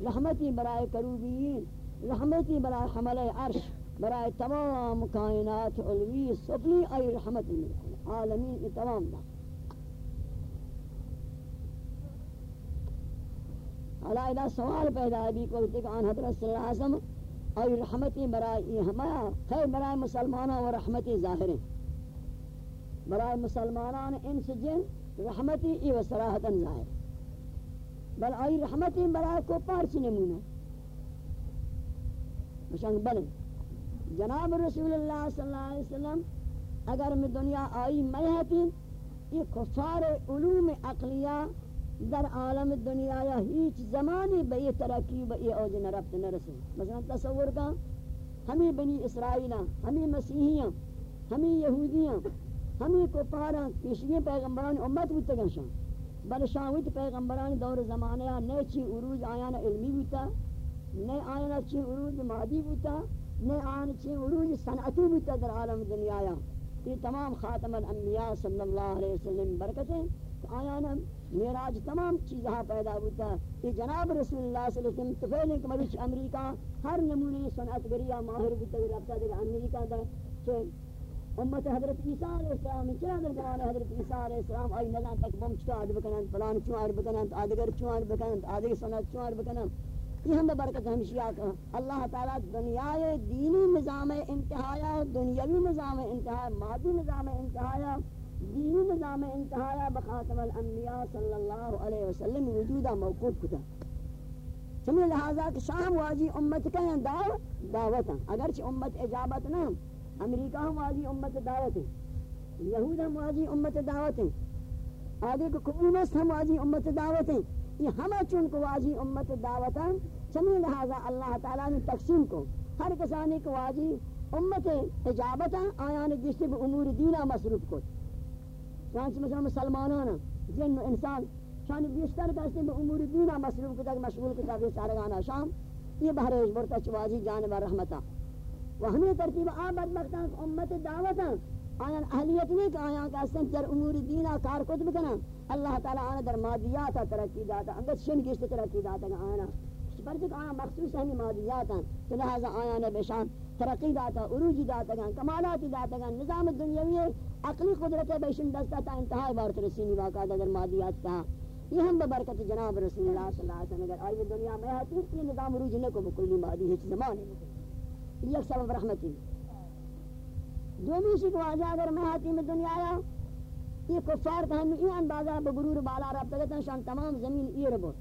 رحمتی برائے کروبیین، رحمتی برائے حمل عرش، برائے تمام کائنات علوی سفلی ای رحمتی عالمین تمام دا. حالا سوال پیدا ہے بھی کوئی تک آن حضرت صلی اللہ علیہ وسلم اور رحمتی برائے ہمارا خیر برائے مسلمانوں و رحمتی ظاہر برائے مسلمانان انس جن رحمتی ای و صراحتا ظاہر بل آئی رحمتی برائے کو پارچ نمونہ۔ مشانگ بلن جناب رسول اللہ صلی اللہ علیہ وسلم، اگر میں دنیا آئی میں یہ کفار علوم عقلیہ در عالم دنیا یا ہیچ زمانی بے یہ ترقی بے یہ اوج نرفت نرسے مثلا تصور کا ہمیں بنی اسرائیل ہمیں مسیحیاں ہمیں یہودیاں ہمیں کفاراں پیشگی پیغمبران امت بودتا گنشان بل شاویت پیغمبران دور زمانہ نئے چی عروج آیانا علمی بودتا نئے آیانا چی عروج مادی بودتا نئے آیانا چی عروج صنعتی بودتا در عالم دنیا یہ تمام خاتم الانبیاء صلی اللہ علیہ وسلم برکتیں آیانا میراج تمام چیزہاں پیدا ہوتا یہ جناب رسول اللہ صلی اللہ علیہ وسلم تفیلیں کہ مروچ امریکہ، ہر نمونے صنعت گریہ ماہر بودتا ہے رابطہ دیکھا امریکہ دا۔ چھے امت حضرت عیسیٰ علیہ السلام، چرا در زمان حضرت عیسیٰ علیہ السلام، آئی نظام تک بم چکا آڈ بکنن پلان چون آڈ بکنن آدگر چون آڈ بکنن آدگر صنعت چون آڈ بکنن یہ ہم برکت ہمشیہ کا۔ اللہ تعالیٰ دنیا دینی نظام انتہایا، دنیاوی نظام انتہایا، مادی نظام انتہایا دینی نظام انتہایا بخاتم الانبیاء صلی اللہ علیہ وسلم وجودہ موقوف کتا۔ چمی لہذا کہ شام واجی امت کہیں دعوت دعوت اگرچہ امت اجابت نہ امریکہ ہم واجی امت دعوت ہیں یہود ہم واجی امت دعوت ہیں آگے کو کمونسٹ ہم واجی امت دعوت ہیں یہ ہمیں چون کو واجی امت دعوت ہیں چمی لہذا اللہ تعالیٰ نے تقسیم کو۔ ہر کسانی کو واجی امت اجابت ہیں آیان جس سے امور دینہ مصروف کو۔ یعنی چانچہ مثلا مسلمانان، جن و انسان شان بیشتر کہتے ہیں امور دینہ مصروف کتا مشغول کتا کہ سارگانا شام یہ بہرش برتا چواجی جانب رحمتا. و ہمیں ترتیب آ بدبختان امت دعوتا آیان اہلیت نہیں کہ آیان کا اسن در امور دینہ کار کت بکنا اللہ تعالی آنا در مادیاتا ترقی داتا انگت شن گشت ترقی داتا آنا پر کہ آنا مخصوص ہمیں مادیاتا تو لہذا آیان بشان ترقی داتا عروجی داتا یعنی گا کمالاتی داتا گا نظام دنیاوی عقلی قدرت بیشن دستا تا انتہائی بارت رسینی واقع در مادیات تا. یہ ہم ببرکت جناب رسول اللہ صلی اللہ علیہ وسلم اگر آئی دنیا میں آتی یہ نظام عروج نکو بکلی مادی ہے زمانے میں. یہ سبب رحمتی. دومی شک واجہ اگر میں آتی میں دنیا آیا، یہ کفار کا ہم یہ اندازہ بگرور بالا رب تگتا شان تمام زمین یہ ربو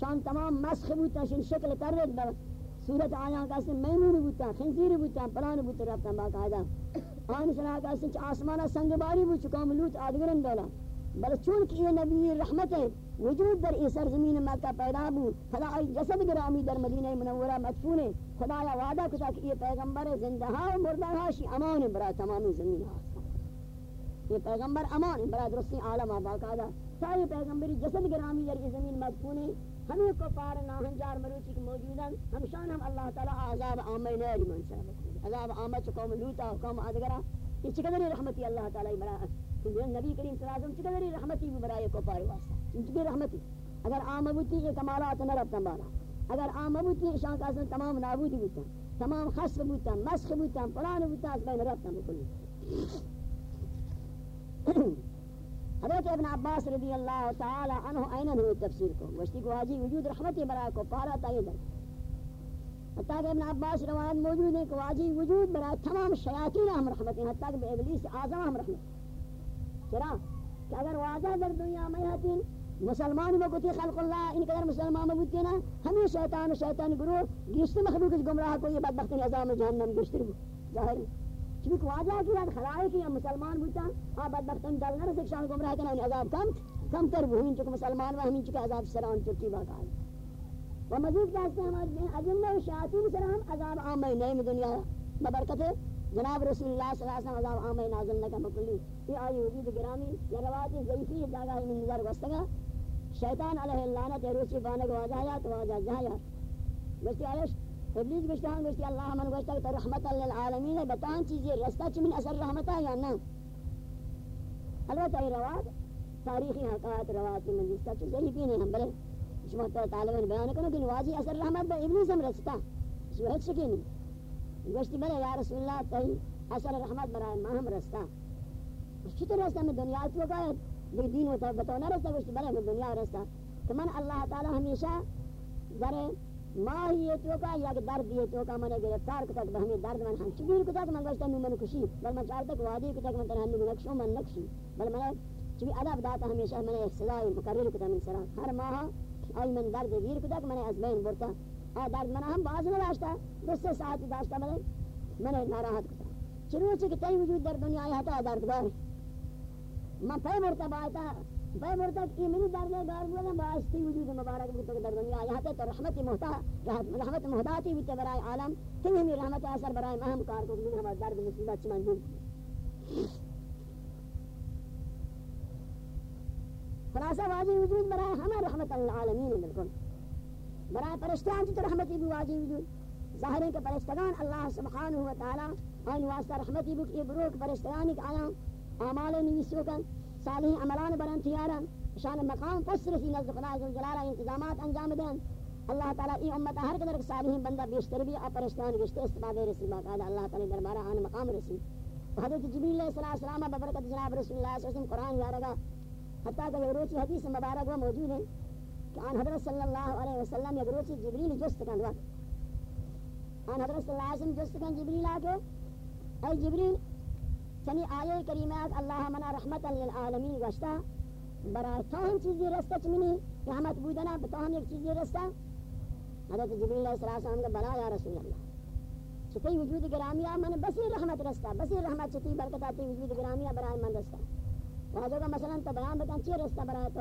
شان تمام مسخ بوتا، شان شکل کر کرد صورت آیا کا سے میمون بوتا خنزیر بوتا پلان بوتا، رابطہ باقاعدہ۔ آن سنا کا سے آسمانہ سنگ باری بو چکا ملوت آدگرن دولا۔ بل چون کہ یہ نبی رحمت ہے، وجود در اس سرزمین مکہ پیدا بو، خدا ای جسد گرامی در مدینہ منورہ مدفون ہے۔ خدا یا وعدہ کتا کہ یہ پیغمبر زندہ و مردہ ہاشی امان برا تمام زمین آسمان یہ پیغمبر امان برا درستی عالم باقاعدہ تا پیغمبری جسد گرامی در یہ زمین مدفون ہے۔ ہمیں کو پار ناہنجار مروچی کے موجودن ہم شان ہم اللہ تعالی عذاب آمین نیری من شاہ عذاب آمد چو قوم لوتا و قوم آدگرہ یہ چقدر رحمتی اللہ تعالی برا نبی کریم صلی اللہ علیہ وسلم چقدر رحمتی بھی برای کو پار واسطہ چقدر رحمتی؟ اگر آم بوتی یہ کمالات نہ ربتا بالا. اگر آم بوتی شان کا تمام نابودی بوتا تمام خصف بوتا مسخ بوتا پران بوتا اس بین ربتا بکلی حضرت ابن عباس رضی اللہ تعالی عنہ اینن ہوئی تفسیر کو۔ گوشتی کو واجی وجود رحمتی برای کو پارا تا یہ در حتیٰ کہ ابن عباس روایت موجود ہے کہ واجی وجود برای تمام شیاطین ہم رحمتی حتیٰ کہ ابلیس اعظم ہم رحمت چرا؟ کہ اگر واضح در دنیا میں ہتین مسلمان بکتی خلق اللہ، ان قدر مسلمان میں بکتی نا، ہمیں شیطان و شیطان گروہ گیشت مخلوق اس گمراہ کو یہ بدبخت نظام جہنم گیشتر بو ظاہر ہے۔ چونکہ واضح کی رات یاد خلائق یا مسلمان بوتا آ بدبخت دل نہ رسک شان گمراہ کنا ان عذاب کم کم تر بو ان چونکہ مسلمان و ہمیں چونکہ عذاب سران چکی بات آئی۔ و مزید کہتے ہیں ہمارے اجنہ و شیاطین سرام عذاب عام نئے دنیا ببرکت جناب رسول اللہ صلی اللہ علیہ وسلم عذاب عام نازل نہ مکلی۔ یہ آئی وجود گرامی یا روایت ضعیفی جگہ میں نظر وستگا شیطان علیہ اللعنت روسی بانگ واجہ یا تو واجہ جہاں یا گشتی علیش ابلیس گشتان گشتی اللہ من گشتا کہ رحمت للعالمین ہے بتان چیزیں رستہ چمن اثر رحمت ہے یا نہ البتہ یہ روایت، تاریخی حقائق روایت میں جستا چیز صحیح بھی نہیں ہم بلے۔ شما تو طالبان بیان کرو کہ نواجی اثر رحمت با ابلیس ہم رستا اس وقت شکی نہیں۔ گشتی بلے، یا رسول اللہ تہی اثر رحمت برائے ما ہم رستا چطور رستا میں دنیا تو گئے بھی دین ہوتا بتاؤ نہ رستا گوشت بلے، میں دنیا رستا تو من اللہ تعالی ہمیشہ در ماہی یہ تو کا یا درد یہ تو کا من گرفتار کو تک بہمی درد من ہم چبیر کو من گوشتا میں من کشی بل من چاہتا کہ وادی کو من تنہنی من نقشو من نقشی بل من چبی ادب داتا ہمیشہ من احسلائی مقرر کو تک من سرا۔ ہر ماہ آئی من درد گیر کو من از بین برتا۔ آ درد من ہم باز نہ داشتا دو سے ساعت داشتا من من ناراحت کو تک چنو سے کہ تی وجود در دنیا آیا تا درد بار۔ من پہ مرتبہ آتا پہ مرتبہ کی منی درد دار بولا باستی وجود مبارک بھی تو در دنیا آیا تا رحمت محتا رحمت محتاتی بھی برائے عالم۔ تھی ہمیں رحمت اثر برائے مہم کار کو بھی ہمارا درد مصیبت چمان اچھا دور خلاصہ واجی وجود برائے ہمیں رحمت العالمین بالکل۔ برائے پرشتیان تو رحمتی بھی واجی وجود۔ ظاہر ہے کہ پرشتگان اللہ سبحانہ و تعالی آئین واسطہ رحمتی بھی کہ بروک پرشتگانی کا آیا۔ اعمال نویسیوں کا صالح عملان برن تیارا شان مقام پسر سی نزد خدا عز جلالہ انتظامات انجام دیں اللہ تعالیٰ ای امت ہر قدر صالحین بندہ بیشتر بھی اپرشتان گشتے استفادہ رسی باقاعدہ اللہ تعالیٰ دربارہ آن مقام رسی. حضرت جبریل علیہ السلام ببرکت جناب رسول اللہ صلی اللہ علیہ وسلم قرآن یارگا. حتیٰ کہ یہ روچی حدیث مبارک وہ موجود ہے کہ آن حضرت صلی اللہ علیہ وسلم یک روچی جبریل جست کن. وقت آن حضرت صلی اللہ علیہ وسلم جست کن جبریل آکے اے جبریل یعنی چنی آیے کریمات اللہ منا رحمت للعالمین گشتا برای تو تاہم چیزی رستہ چمنی رحمت بودنا تو بتاہم ایک چیزی رستہ۔ حضرت جبریل علیہ السلام کا بلا یا رسول اللہ چتی وجود گرامیا من بسی رحمت رستہ، بسی رحمت چتی برکتاتی وجود گرامیا برای من رستہ۔ واجو کا مثلا تو بیان بکن چی رستہ برای تو؟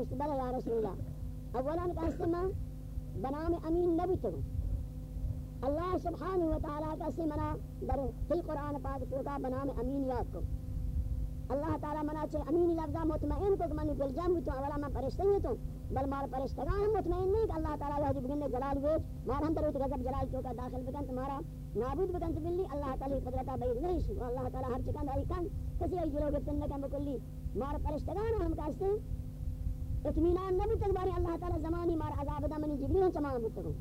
گشت بلا یا رسول اللہ۔ اولا کا استماع بنام امین نبی تو۔ اللہ سبحانہ و تعالیٰ کا سے منا در فی قرآن پاک تو کا بنام امین یاد کو۔ اللہ تعالیٰ منا چھے امین لفظہ مطمئن کو کہ من دل جام بھی تو اولا من پرشتے ہیں تو، بل مار پرشتگاہ ہم مطمئن نہیں کہ اللہ تعالیٰ یہ بگن جلال ویچ مار ہم تروت غضب جلال تو کا داخل بکن تمہارا نابود بکن تو بلی، اللہ تعالیٰ قدرتہ بید نہیں شو۔ اللہ تعالیٰ ہر چکن آئی کن، کسی ای جلو گفتن نکن بکلی۔ مار پرشتگاہ ہم کہستے اطمینان نبی تک باری اللہ تعالیٰ زمانی مار عذاب دا منی جبریل چمان بکتگو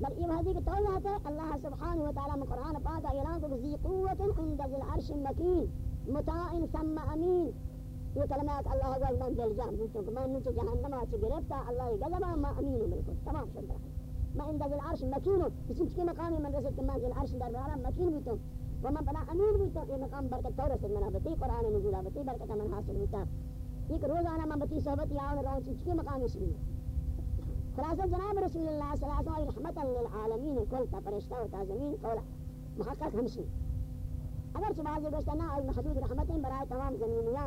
بل یہ حدیث کہ توجہ ہے اللہ سبحانہ و تعالی میں قرآن پاک إعلان کو ذی قوت عند ذی العرش مکین مطاع ثم امین یہ کلمات اللہ اکبر من دل جان بوتوں کہ میں نیچے جہنم آچ گرفتا اللہ غضب ما امین بالکل تمام شد میں عند ذی العرش مکین اس کے مقام من رسد کہ میں ذی العرش در بارا مکین بوتوں ومن بنا امین بوتوں یہ مقام برکت تو رسد منا بتی قرآن نزول بتی برکت من حاصل ہوتا یہ روزانہ میں بتی صحبت یا رہوں چیز کے مقام اس لیے خلاصہ جناب رسول اللہ صلی اللہ علیہ وسلم رحمت للعالمین کل تا پرشتہ و تا زمین قولا محقق ہمشی۔ اگر چھ بعضی گوشتا نا از محدود رحمتیں برای تمام زمینیاں،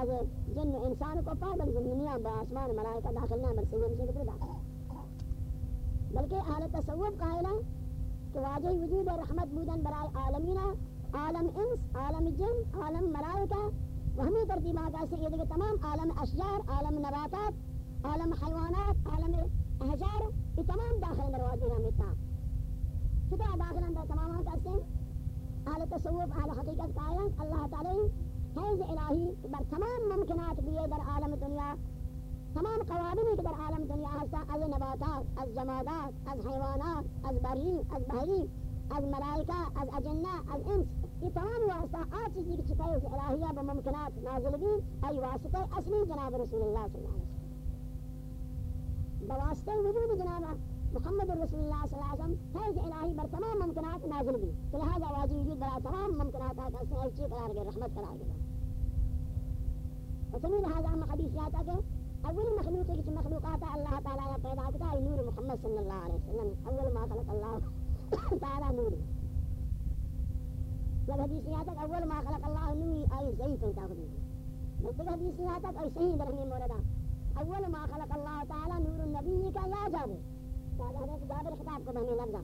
از جن و انسان کو پابل زمینیاں با آسمان ملائکہ داخل نہ برسی ہمشی کتر داخل بلکہ اہل تصوف قائلہ کہ واجہ وجود رحمت بودن برای عالمین، عالم انس، عالم جن، عالم ملائکہ و ہمیں ترتیبات ایسے یہ دیکھ تمام عالم اشجار، عالم نباتات عالم حیوانات، عالم احجار یہ تمام داخل دروازے ہم اتنا کتنا داخل اندر تمام ہم کرتے ہیں۔ اہل تصوف، اہل حقیقت قائم اللہ تعالی حیض الہی بر تمام ممکنات بھی در عالم دنیا۔ تمام قوانین کے در عالم دنیا ہستا، از نباتات، از جمادات، از حیوانات، از بری از بحری از ملائکہ، از اجنہ، از انس۔ یہ تمام واسطہ آ چیزی کی چکائے الہیہ بممکنات نازل بھی، ای واسطہ اصلی جناب رسول اللہ صلی اللہ علیہ وسلم۔ بواسطہ وجود جناب محمد رسول اللہ صلی اللہ علیہ وسلم فیض الہی بر تمام ممکنات نازل تو لہذا واجب وجود برا تمام ممکنات آتا اس نے ایچی قرار گئے رحمت قرار گئے وسمی لہذا ہم حدیث یاتا کہ أول مخلوق کی مخلوقات اللہ تعالیٰ پیدا کتا ہے نور محمد صلی اللہ علیہ وسلم. أول ما خلق اللہ تعالیٰ نور. جب حدیث یہاں تک أول ما خلق اللہ نوری آئی ضعیف انتا خود بل تک حدیث یہاں تک اور صحیح درہنی أول ما خلق اللہ تعالی نور النبی کا یا جابر حضرت جابر خطاب کو بہنے لفظہ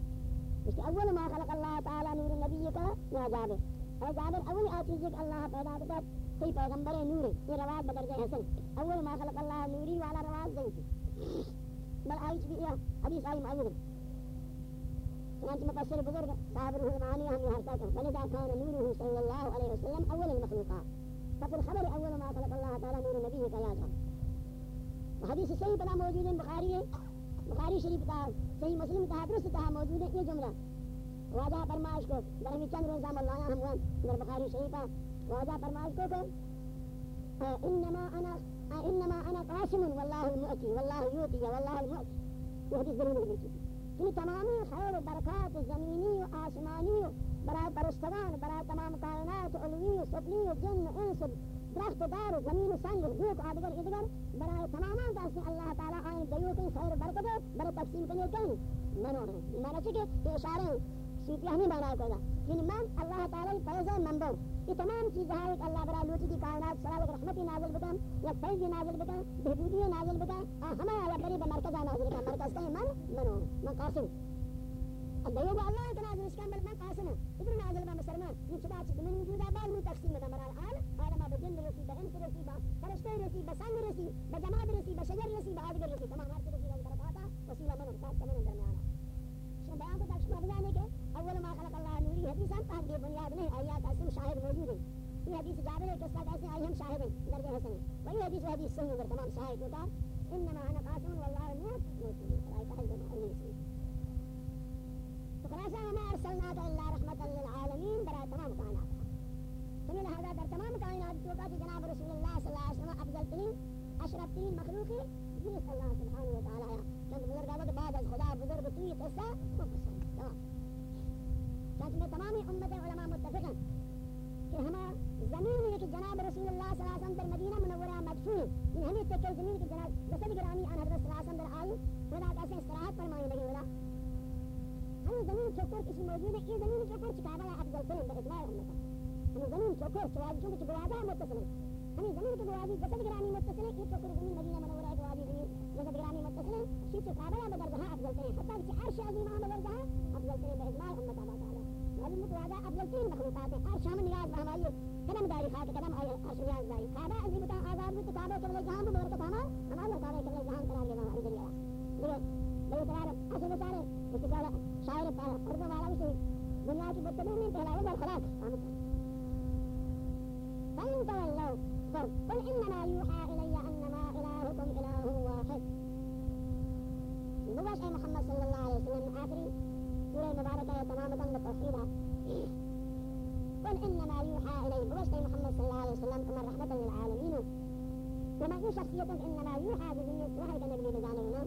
اس أول ما خلق اللہ تعالی نور النبی کا یا جابر. اے جابر أول آچیز کہ اللہ پیدا کرتا کوئی پیغمبر نور یہ روایت بدر جائے حسن. أول ما خلق اللہ نوری والا روایت ضعیف بل آئی چکی حدیث آئی معذر چنانچہ مفسر بزرگ صاحب روح المعانی ہم یہ حرکت ولذا كان نوره صلى الله عليه وسلم أول المخلوقات. ففي الخبر أول ما خلق الله تعالى نور نبيه كياجا وحديث صحيح بلا موجود بخاري بخاری ہے، بخاری شریف کا صحیح مسلم کا درست کہا موجود ہے، یہ جملہ۔ واجہ فرمائش کو درمی چند روزہ مولانا ہم ہوئے در بخاری شریف کا۔ واجہ فرمائش کو کہ انما انا انما انا قاسم والله المؤتي والله يؤتي والله المؤتي یہ حدیث ضرور ہے کہ تمامی خیر و برکات زمینی و آسمانی و برای پرستگان برای تمام کائنات، علوی و سفلی و جن و انس درخت دار زمین سنگ و روک آدگر ادگر برای تمامان دستی اللہ تعالی آئین دیو کی خیر و برکت برای تقسیم کرنے کہیں۔ منو رہے مانا چکے یہ اشارے سیتیہ نہیں بنا کوئی یعنی من اللہ تعالی فیض منبع۔ یہ تمام چیز ہے کہ اللہ برا لوٹی کی کائنات، سلام رحمتی نازل بکن، یا فیض نازل بکن، بہبودی نازل بکن۔ ہمیں یا غریب مرکز نازل بکن، مرکز کہیں من؟ منو من قاسم۔ دیو اللہ کے نازل اس کا عمل میں قاسم ہوں مسلمان یہ چبا من وجود آباد میں تقسیم ہے مرال آل عالم بجن رسی بہنس رسی با فرشتے رسی بسنگ رسی بجماد رسی، بشجر رسی بآدگر رسی، تمام ہر رسی برکاتا وسیلہ من خاص کمن درمیانا شما بیان کو تکشمہ بجانے کے اول ما خلق اللہ نوری حدیث ہم تاہم بنیاد نہیں آیات اسم شاہد موجود ہیں۔ یہ حدیث جابر ہے قصہ کیسے آئی ہم شاہد ہیں، درجہ حسن وہی حدیث حدیث صحیح اگر تمام شاہد ہوتا۔ انما انا قاسم والله الموت موت فعشان ما أرسلناك إلا رحمة للعالمين برا تمام كائنات فمن هذا در تمام كائنات توقع جناب رسول الله صلى الله عليه وسلم أفضل ترين أشرف ترين مخلوقي جنس الله سبحانه وتعالى يا كنت بزرگ وقت بعد خدا بزرگ توی قصة تمام. كنت تمام أمة علماء متفقا کہ ہمیں زمین ہے جناب رسول اللہ صلی اللہ علیہ وسلم در مدینہ منورہ مدفوع یہ ہمیں تکے زمین کے جناب رسول گرامی آن حضرت صلی اللہ علیہ وسلم در آئی خدا کیسے استراحت فرمائیں لگے ہمیں زمین چوکر کسی موجود ہے یہ زمین چوکر چکابہ افضل کریں در اطلاع امتا ہمیں زمین چوکر چواد چونکہ چکوادہ متصل ہے ہمیں زمین کے گوادی جسد گرامی متصل ہے یہ چوکر زمین مدینہ منورہ گوادی زمین جسد گرامی متصل ہے شیچ چکابہ بدر جہاں افضل کریں حتی کہ عرش عظیم آن بدر جہاں افضل کریں بإجماع امتا اللہ تعالی معلوم متواضع افضل تین مخلوقات ہیں ہر شام نیاز ہماری قدم داری خاک قدم عرش نیاز داری کعبہ عزی بتا آزاد بھی تو کعبہ کے جہاں بھی برکت ہما ہمارا کعبہ کے جہاں قرار دینا ہماری دنیا قل إنما يوحى إلي أنما إلهكم إله واحد نبوش محمد صلى الله. عليه وسلم آخري سورة مباركة تمامة بالتوحيد قل إنما يوحى إلي نبوش محمد صلى الله عليه وسلم رحمة للعالمين وما هي شخصية إنما يوحى بذنة وهي كان نبي بزانه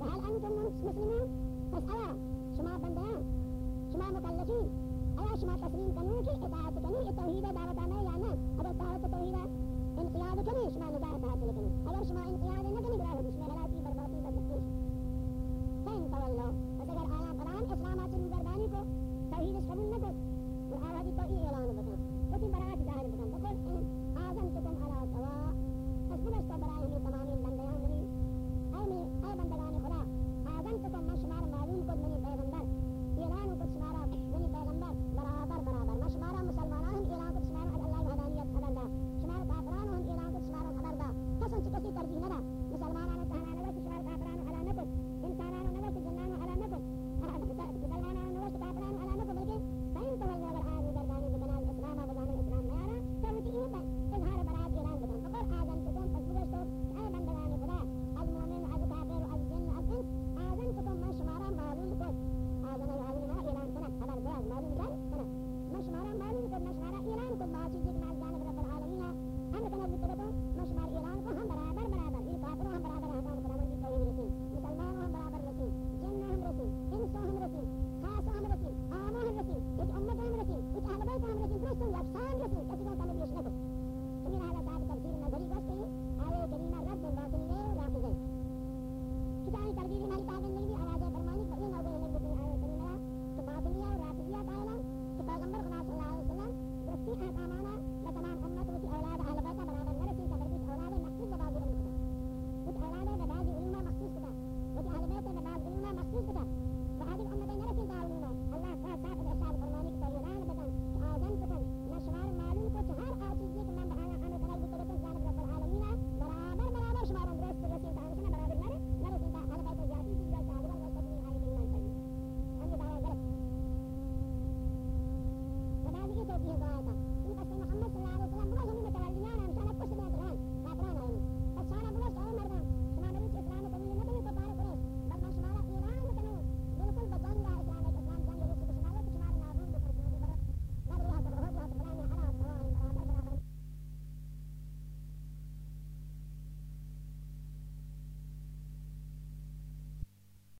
فهل أنتم مسلمون؟ فاسألا شما بندیاں شما مکلفین آیا شما تسلیم کنی کہ اطاعت کنی توحید دعوت میں یا نہ اگر دعوت توحید انقیاد کنی شما نگاہ حاصل کنی اگر شما انقیاد نہ کنی براہ دشمن فین تولو بس اگر آیا قرآن اسلام آچن مگردانی کو، توحید اس قبول نہ کر وہ آوازی جی کو ای اعلان بکن. بتا کتی برات ظاہر بکن. بقول آزم تکم علا سوا اس بلشتا براہ ہمیں تمامی بندیاں منی اے اے بندگان